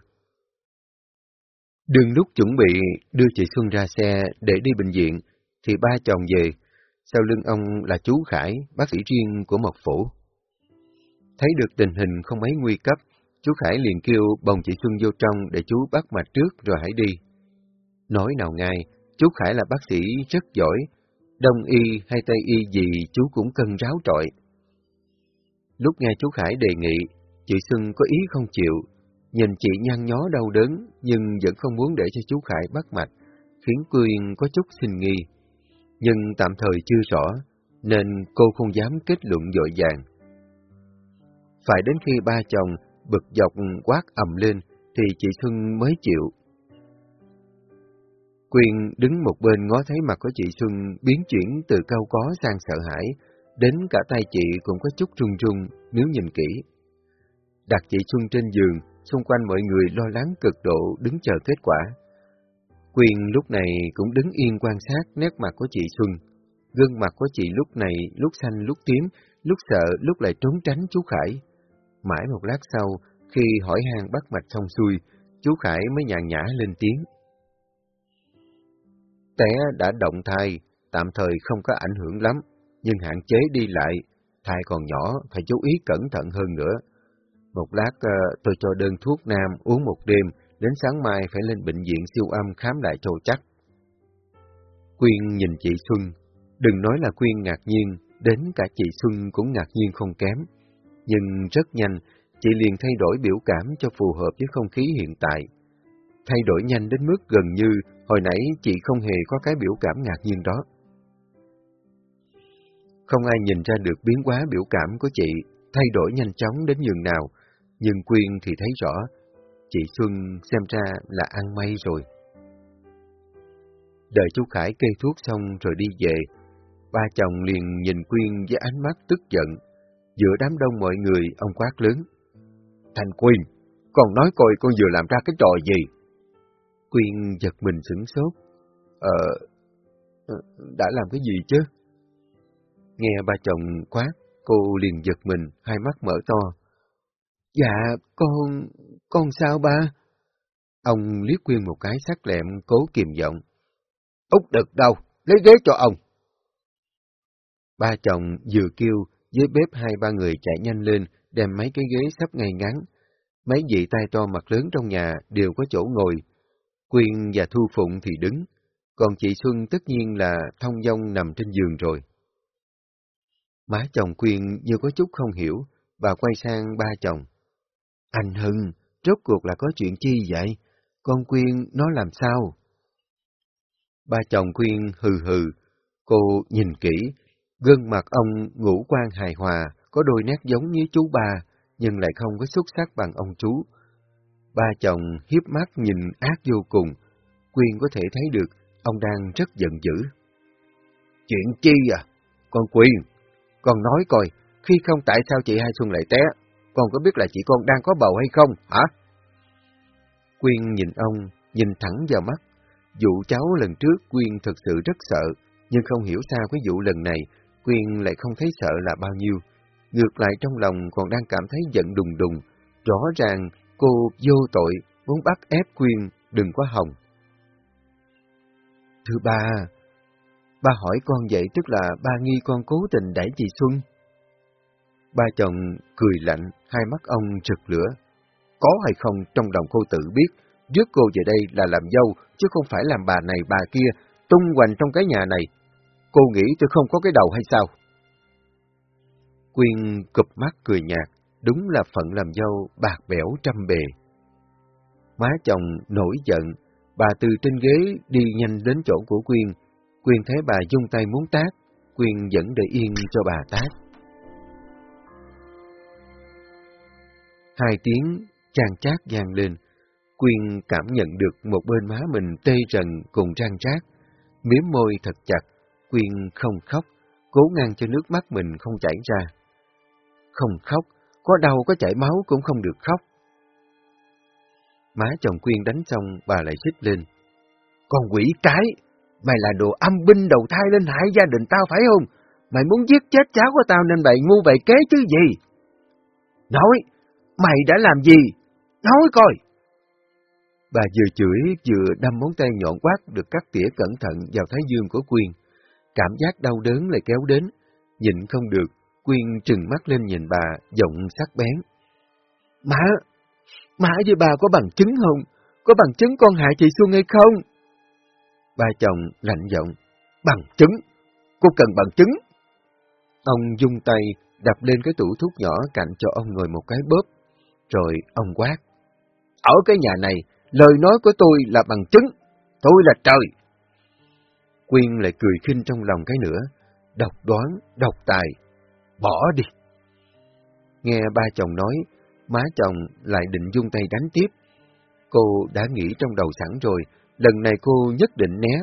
đường lúc chuẩn bị đưa chị Xuân ra xe để đi bệnh viện, thì ba chồng về. Sau lưng ông là chú Khải, bác sĩ riêng của Mộc Phủ. Thấy được tình hình không mấy nguy cấp, chú Khải liền kêu bồng chị Xuân vô trong để chú bắt mạch trước rồi hãy đi. Nói nào ngay, chú Khải là bác sĩ rất giỏi, đông y hay tây y gì chú cũng cân ráo trọi. Lúc nghe chú Khải đề nghị, chị Xuân có ý không chịu, nhìn chị nhăn nhó đau đớn nhưng vẫn không muốn để cho chú Khải bắt mạch, khiến Quyên có chút sinh nghi. Nhưng tạm thời chưa rõ, nên cô không dám kết luận dội vàng. Phải đến khi ba chồng bực dọc quát ầm lên thì chị Xuân mới chịu. Quyên đứng một bên ngó thấy mặt của chị Xuân biến chuyển từ cao có sang sợ hãi, đến cả tay chị cũng có chút run run nếu nhìn kỹ. Đặt chị Xuân trên giường, xung quanh mọi người lo lắng cực độ đứng chờ kết quả. Quyên lúc này cũng đứng yên quan sát nét mặt của chị Xuân. Gương mặt của chị lúc này lúc xanh lúc tím, lúc sợ lúc lại trốn tránh chú Khải. Mãi một lát sau, khi hỏi han bắt mạch xong xuôi, chú Khải mới nhàn nhã lên tiếng. Té đã động thai, tạm thời không có ảnh hưởng lắm, nhưng hạn chế đi lại, thai còn nhỏ, phải chú ý cẩn thận hơn nữa. Một lát uh, tôi cho đơn thuốc nam uống một đêm, đến sáng mai phải lên bệnh viện siêu âm khám lại cho chắc. Quyên nhìn chị Xuân, đừng nói là Quyên ngạc nhiên, đến cả chị Xuân cũng ngạc nhiên không kém. Nhưng rất nhanh, chị liền thay đổi biểu cảm cho phù hợp với không khí hiện tại. Thay đổi nhanh đến mức gần như hồi nãy chị không hề có cái biểu cảm ngạc nhiên đó. Không ai nhìn ra được biến hóa biểu cảm của chị, thay đổi nhanh chóng đến nhường nào, nhưng Quyên thì thấy rõ, chị Xuân xem ra là ăn may rồi. Đợi chú Khải kê thuốc xong rồi đi về, ba chồng liền nhìn Quyên với ánh mắt tức giận. Giữa đám đông mọi người, ông quát lớn. Thành Quyên, con nói coi con vừa làm ra cái trò gì? Quyên giật mình sửng sốt. Ờ, ờ, đã làm cái gì chứ? Nghe ba chồng quát, cô liền giật mình, hai mắt mở to. Dạ, con... con sao ba? Ông liếc Quyên một cái sắc lẹm, cố kiềm giọng. Út đực đâu, lấy ghế cho ông. Ba chồng vừa kêu, dưới bếp hai ba người chạy nhanh lên, đem mấy cái ghế sắp ngay ngắn. Mấy vị tay to mặt lớn trong nhà đều có chỗ ngồi. Quyên và Thu Phụng thì đứng, còn chị Xuân tất nhiên là thông dong nằm trên giường rồi. Má chồng Quyên như có chút không hiểu, bà quay sang ba chồng. Anh Hưng, rốt cuộc là có chuyện chi vậy? Con Quyên nó làm sao? Ba chồng Quyên hừ hừ, cô nhìn kỹ, gương mặt ông ngũ quan hài hòa, có đôi nét giống như chú ba, nhưng lại không có xuất sắc bằng ông chú. Ba chồng hiếp mắt nhìn ác vô cùng, Quyên có thể thấy được ông đang rất giận dữ. Chuyện chi à? Con Quyên, con nói coi, khi không tại sao chị Hai Xuân lại té, con có biết là chị con đang có bầu hay không, hả? Quyên nhìn ông, nhìn thẳng vào mắt. Vụ cháu lần trước Quyên thực sự rất sợ, nhưng không hiểu sao cái vụ lần này, Quyên lại không thấy sợ là bao nhiêu. Ngược lại trong lòng còn đang cảm thấy giận đùng đùng. Rõ ràng cô vô tội, muốn bắt ép Quyên, đừng có hồng. Thứ ba, ba hỏi con vậy tức là ba nghi con cố tình đẩy chị Xuân. Ba chồng cười lạnh, hai mắt ông rực lửa. Có hay không trong lòng cô tự biết, rước cô về đây là làm dâu, chứ không phải làm bà này bà kia, tung hoành trong cái nhà này. Cô nghĩ tôi không có cái đầu hay sao? Quyên cụp mắt cười nhạt, đúng là phận làm dâu bạc bẽo trăm bề. Má chồng nổi giận, bà từ trên ghế đi nhanh đến chỗ của Quyên. Quyên thấy bà dung tay muốn tát, Quyên vẫn để yên cho bà tát. Hai tiếng chàng chát vang lên, Quyên cảm nhận được một bên má mình tê rần cùng răng rác, miếm môi thật chặt, Quyên không khóc, cố ngăn cho nước mắt mình không chảy ra. Không khóc, có đau có chảy máu cũng không được khóc. Má chồng Quyên đánh xong, bà lại xích lên. Con quỷ cái, mày là đồ âm binh đầu thai lên hại gia đình tao phải không? Mày muốn giết chết cháu của tao nên bày ngu bày kế chứ gì? Nói, mày đã làm gì? Nói coi! Bà vừa chửi vừa đâm móng tay nhọn quát được cắt tỉa cẩn thận vào thái dương của Quyên. Cảm giác đau đớn lại kéo đến, nhịn không được, Quyên trừng mắt lên nhìn bà, giọng sắc bén. Má, má với bà có bằng chứng không? Có bằng chứng con hại chị Xuân hay không? Ba chồng lạnh giọng. Bằng chứng? Cô cần bằng chứng? Ông dung tay đập lên cái tủ thuốc nhỏ cạnh cho ông ngồi một cái bóp, rồi ông quát. Ở cái nhà này, lời nói của tôi là bằng chứng, tôi là trời. Quyên lại cười khinh trong lòng cái nữa, độc đoán, độc tài, bỏ đi. Nghe ba chồng nói, má chồng lại định dung tay đánh tiếp. Cô đã nghĩ trong đầu sẵn rồi, lần này cô nhất định né.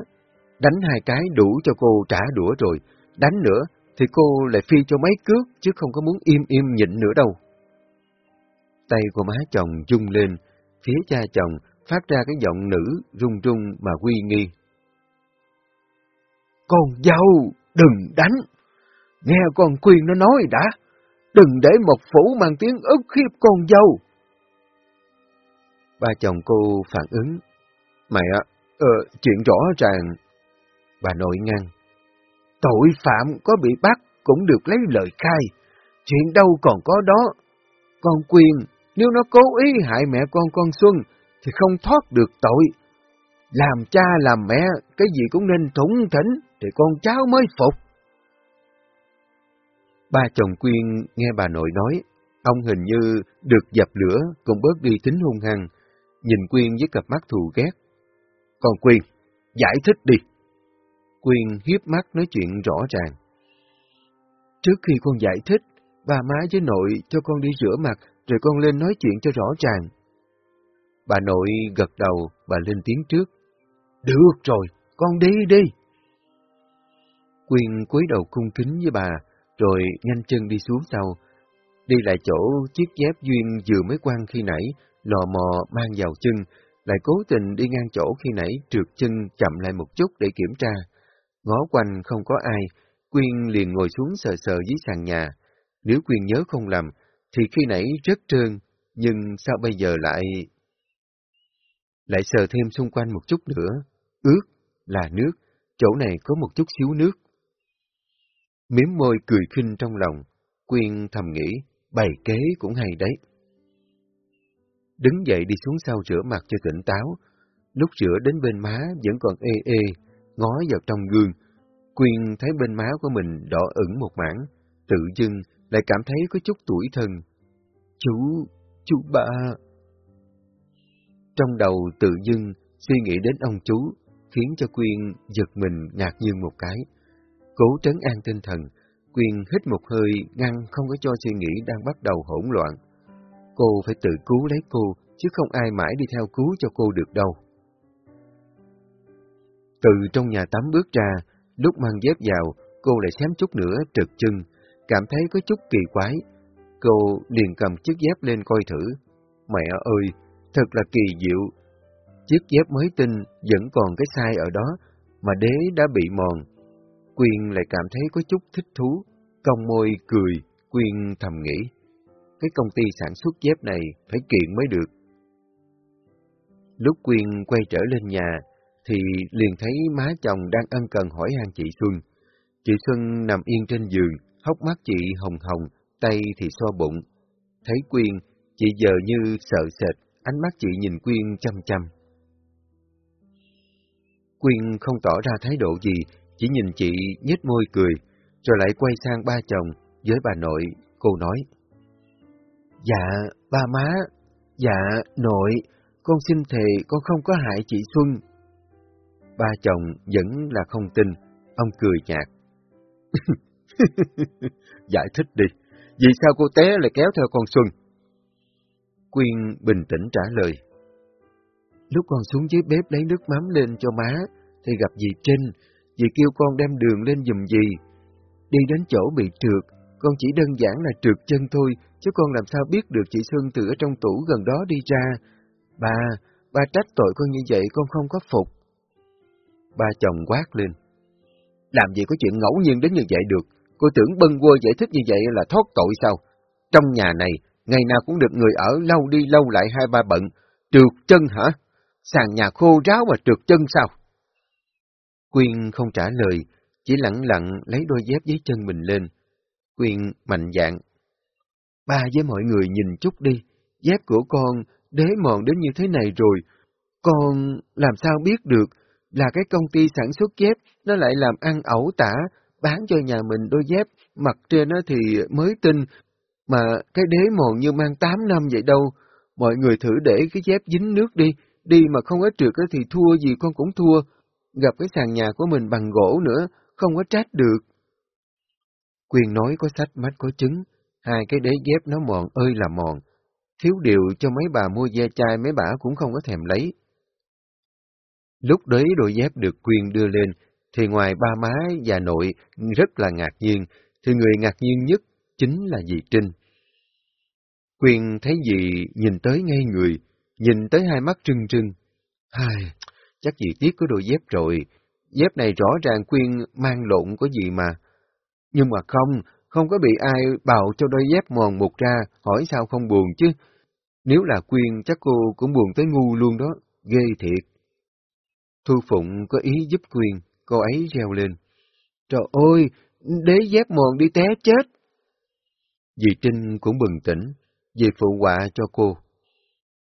Đánh hai cái đủ cho cô trả đũa rồi, đánh nữa thì cô lại phi cho mấy cước, chứ không có muốn im im nhịn nữa đâu. Tay của má chồng rung lên, phía cha chồng phát ra cái giọng nữ rung rung mà uy nghi. Con dâu, đừng đánh! Nghe con khuyên nó nói đã, đừng để một phủ mang tiếng ức khiếp con dâu. Ba chồng cô phản ứng. Mẹ, ờ, chuyện rõ ràng. Bà nội ngăn. Tội phạm có bị bắt cũng được lấy lời khai. Chuyện đâu còn có đó. Con quyền, nếu nó cố ý hại mẹ con con Xuân, thì không thoát được tội. Làm cha làm mẹ, cái gì cũng nên thủng thỉnh, thì con cháu mới phục. Ba chồng Quyên nghe bà nội nói, ông hình như được dập lửa cũng bớt đi tính hung hăng, nhìn Quyên với cặp mắt thù ghét. Còn Quyên, giải thích đi. Quyên hiếp mắt nói chuyện rõ ràng. Trước khi con giải thích, bà má với nội cho con đi rửa mặt, rồi con lên nói chuyện cho rõ ràng. Bà nội gật đầu, bà lên tiếng trước. Được rồi, con đi đi. Quyên cúi đầu cung kính với bà, rồi nhanh chân đi xuống sau. Đi lại chỗ chiếc dép Duyên vừa mới quăng khi nãy, lò mò mang vào chân, lại cố tình đi ngang chỗ khi nãy trượt chân chậm lại một chút để kiểm tra. Ngó quanh không có ai, Quyên liền ngồi xuống sờ sờ dưới sàn nhà. Nếu Quyên nhớ không lầm, thì khi nãy rất trơn, nhưng sao bây giờ lại... Lại sờ thêm xung quanh một chút nữa, ướt, là nước, chỗ này có một chút xíu nước. Miếm môi cười khinh trong lòng, Quyên thầm nghĩ, bày kế cũng hay đấy. Đứng dậy đi xuống sau rửa mặt cho tỉnh táo, lúc rửa đến bên má vẫn còn ê ê, ngó vào trong gương. Quyên thấy bên má của mình đỏ ửng một mảng, tự dưng lại cảm thấy có chút tuổi thân. Chú, chú ba... Trong đầu tự dưng suy nghĩ đến ông chú, khiến cho Quyên giật mình ngạc nhiên một cái. Cố trấn an tinh thần, Quyên hít một hơi ngăn không có cho suy nghĩ đang bắt đầu hỗn loạn. Cô phải tự cứu lấy cô, chứ không ai mãi đi theo cứu cho cô được đâu. Từ trong nhà tắm bước ra, lúc mang dép vào, cô lại xém chút nữa trượt chân, cảm thấy có chút kỳ quái. Cô liền cầm chiếc dép lên coi thử. Mẹ ơi, thật là kỳ diệu. Chiếc dép mới tinh vẫn còn cái sai ở đó, mà đế đã bị mòn. Quyên lại cảm thấy có chút thích thú, cong môi cười, Quyên thầm nghĩ. Cái công ty sản xuất dép này phải kiện mới được. Lúc Quyên quay trở lên nhà, thì liền thấy má chồng đang ân cần hỏi han chị Xuân. Chị Xuân nằm yên trên giường, hốc mắt chị hồng hồng, tay thì so bụng. Thấy Quyên, chị giờ như sợ sệt, ánh mắt chị nhìn Quyên chăm chăm. Quyên không tỏ ra thái độ gì, chỉ nhìn chị nhếch môi cười, rồi lại quay sang ba chồng, với bà nội, cô nói. Dạ, ba má, dạ, nội, con xin thề con không có hại chị Xuân. Ba chồng vẫn là không tin, ông cười nhạt. Giải thích đi, vì sao cô té lại kéo theo con Xuân? Quyên bình tĩnh trả lời. Lúc con xuống dưới bếp lấy nước mắm lên cho má, thì gặp dì Trinh, dì kêu con đem đường lên dùm dì. Đi đến chỗ bị trượt, con chỉ đơn giản là trượt chân thôi, chứ con làm sao biết được chị Xuân từ ở trong tủ gần đó đi ra. Bà, bà trách tội con như vậy con không có phục. Ba chồng quát lên. Làm gì có chuyện ngẫu nhiên đến như vậy được, cô tưởng bân quơ giải thích như vậy là thoát tội sao? Trong nhà này, ngày nào cũng được người ở lâu đi lâu lại hai ba bận, trượt chân hả? Sàn nhà khô ráo mà trượt chân sao? Quyên không trả lời, chỉ lặng lặng lấy đôi dép dưới chân mình lên. Quyên mạnh dạn. Ba với mọi người nhìn chút đi, dép của con đế mòn đến như thế này rồi. Con làm sao biết được là cái công ty sản xuất dép nó lại làm ăn ẩu tả, bán cho nhà mình đôi dép, mặt trên nó thì mới tinh, mà cái đế mòn như mang 8 năm vậy đâu. Mọi người thử để cái dép dính nước đi, đi mà không có trượt thì thua gì con cũng thua. Gặp cái sàn nhà của mình bằng gỗ nữa, không có trách được. Quyền nói có sách mắt có chứng, hai cái đế dép nó mòn ơi là mòn. Thiếu điều cho mấy bà mua ve chai mấy bà cũng không có thèm lấy. Lúc đấy đôi dép được Quyền đưa lên, thì ngoài ba má và nội rất là ngạc nhiên, thì người ngạc nhiên nhất chính là dì Trinh. Quyền thấy dì nhìn tới ngay người, nhìn tới hai mắt trưng trưng. Hai, chắc dì tiếc có đôi dép rồi, dép này rõ ràng Quyên mang lộn có gì mà. Nhưng mà không, không có bị ai bào cho đôi dép mòn một ra, hỏi sao không buồn chứ. Nếu là Quyên chắc cô cũng buồn tới ngu luôn đó, ghê thiệt. Thu Phụng có ý giúp Quyên, cô ấy reo lên. Trời ơi, đế dép mòn đi té chết. Dì Trinh cũng bừng tỉnh, dì phụ họa cho cô.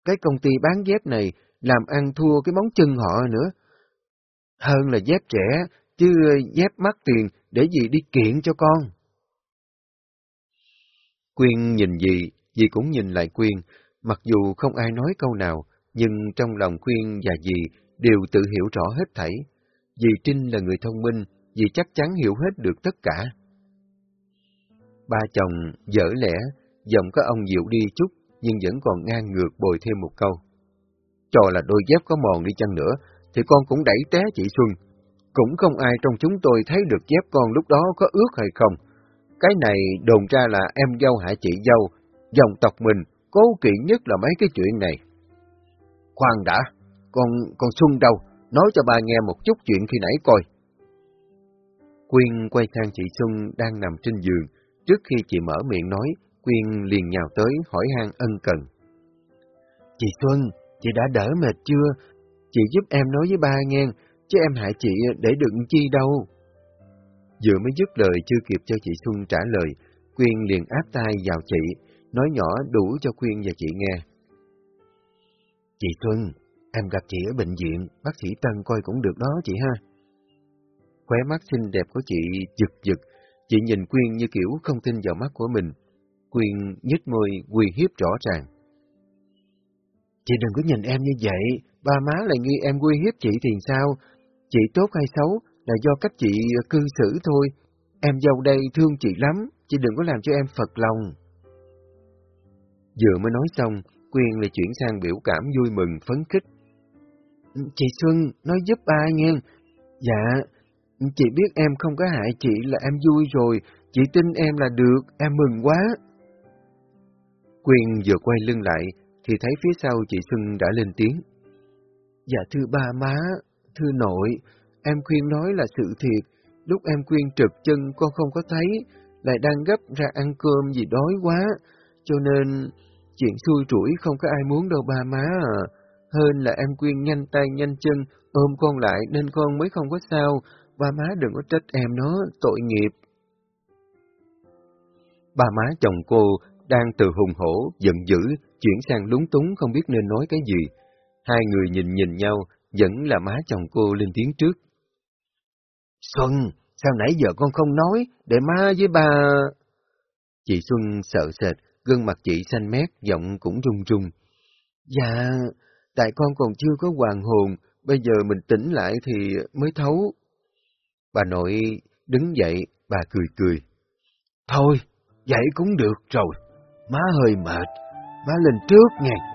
Cái công ty bán dép này làm ăn thua cái móng chân họ nữa. Hơn là dép trẻ, chứ dép mắc tiền để dì đi kiện cho con. Quyên nhìn dì, dì cũng nhìn lại Quyên, mặc dù không ai nói câu nào, nhưng trong lòng Quyên và dì đều tự hiểu rõ hết thảy. Dì Trinh là người thông minh, dì chắc chắn hiểu hết được tất cả. Ba chồng dở lẽ, giọng có ông dịu đi chút, nhưng vẫn còn ngang ngược bồi thêm một câu. Cho là đôi dép có mòn đi chăng nữa, thì con cũng đẩy té chị Xuân. Cũng không ai trong chúng tôi thấy được dép con lúc đó có ướt hay không. Cái này đồn ra là em dâu hại chị dâu, dòng tộc mình, cố kỵ nhất là mấy cái chuyện này. Khoan đã, con, con Xuân đâu? Nói cho ba nghe một chút chuyện khi nãy coi. Quyên quay sang chị Xuân đang nằm trên giường. Trước khi chị mở miệng nói, Quyên liền nhào tới hỏi han ân cần. Chị Xuân, chị đã đỡ mệt chưa? Chị giúp em nói với ba nghe, chứ em hại chị để đựng chi đâu. Vừa mới dứt lời chưa kịp cho chị Xuân trả lời, Quyên liền áp tay vào chị, nói nhỏ đủ cho Quyên và chị nghe. Chị Xuân, Em gặp chị ở bệnh viện, bác sĩ Tân coi cũng được đó chị ha. Khóe mắt xinh đẹp của chị giật giật, chị nhìn Quyên như kiểu không tin vào mắt của mình. Quyên nhếch môi quy hiếp rõ ràng. Chị đừng có nhìn em như vậy, ba má lại nghi em quy hiếp chị thì sao? Chị tốt hay xấu là do cách chị ờ, cư xử thôi. Em dâu đây thương chị lắm, chị đừng có làm cho em phật lòng. Vừa mới nói xong, Quyên lại chuyển sang biểu cảm vui mừng, phấn khích. Ừ, chị Xuân, nói giúp ba nghe. Dạ, chị biết em không có hại chị là em vui rồi, chị tin em là được, em mừng quá. Quyên vừa quay lưng lại, thì thấy phía sau chị Xuân đã lên tiếng. Dạ thưa ba má, thưa nội, em khuyên nói là sự thiệt, lúc em khuyên trượt chân con không có thấy, lại đang gấp ra ăn cơm vì đói quá, cho nên chuyện xui rủi không có ai muốn đâu ba má à. Hơn là em Quyên nhanh tay nhanh chân, ôm con lại nên con mới không có sao, ba má đừng có trách em nó, tội nghiệp. Ba má chồng cô đang từ hùng hổ, giận dữ, chuyển sang lúng túng không biết nên nói cái gì. Hai người nhìn nhìn nhau, vẫn là má chồng cô lên tiếng trước. Xuân, sao nãy giờ con không nói, để má với ba... Chị Xuân sợ sệt, gương mặt chị xanh mét, giọng cũng run run. Dạ, tại con còn chưa có hoàn hồn, bây giờ mình tỉnh lại thì mới thấu. Bà nội đứng dậy, bà cười cười. Thôi, vậy cũng được rồi, má hơi mệt, ba lên trước nghe.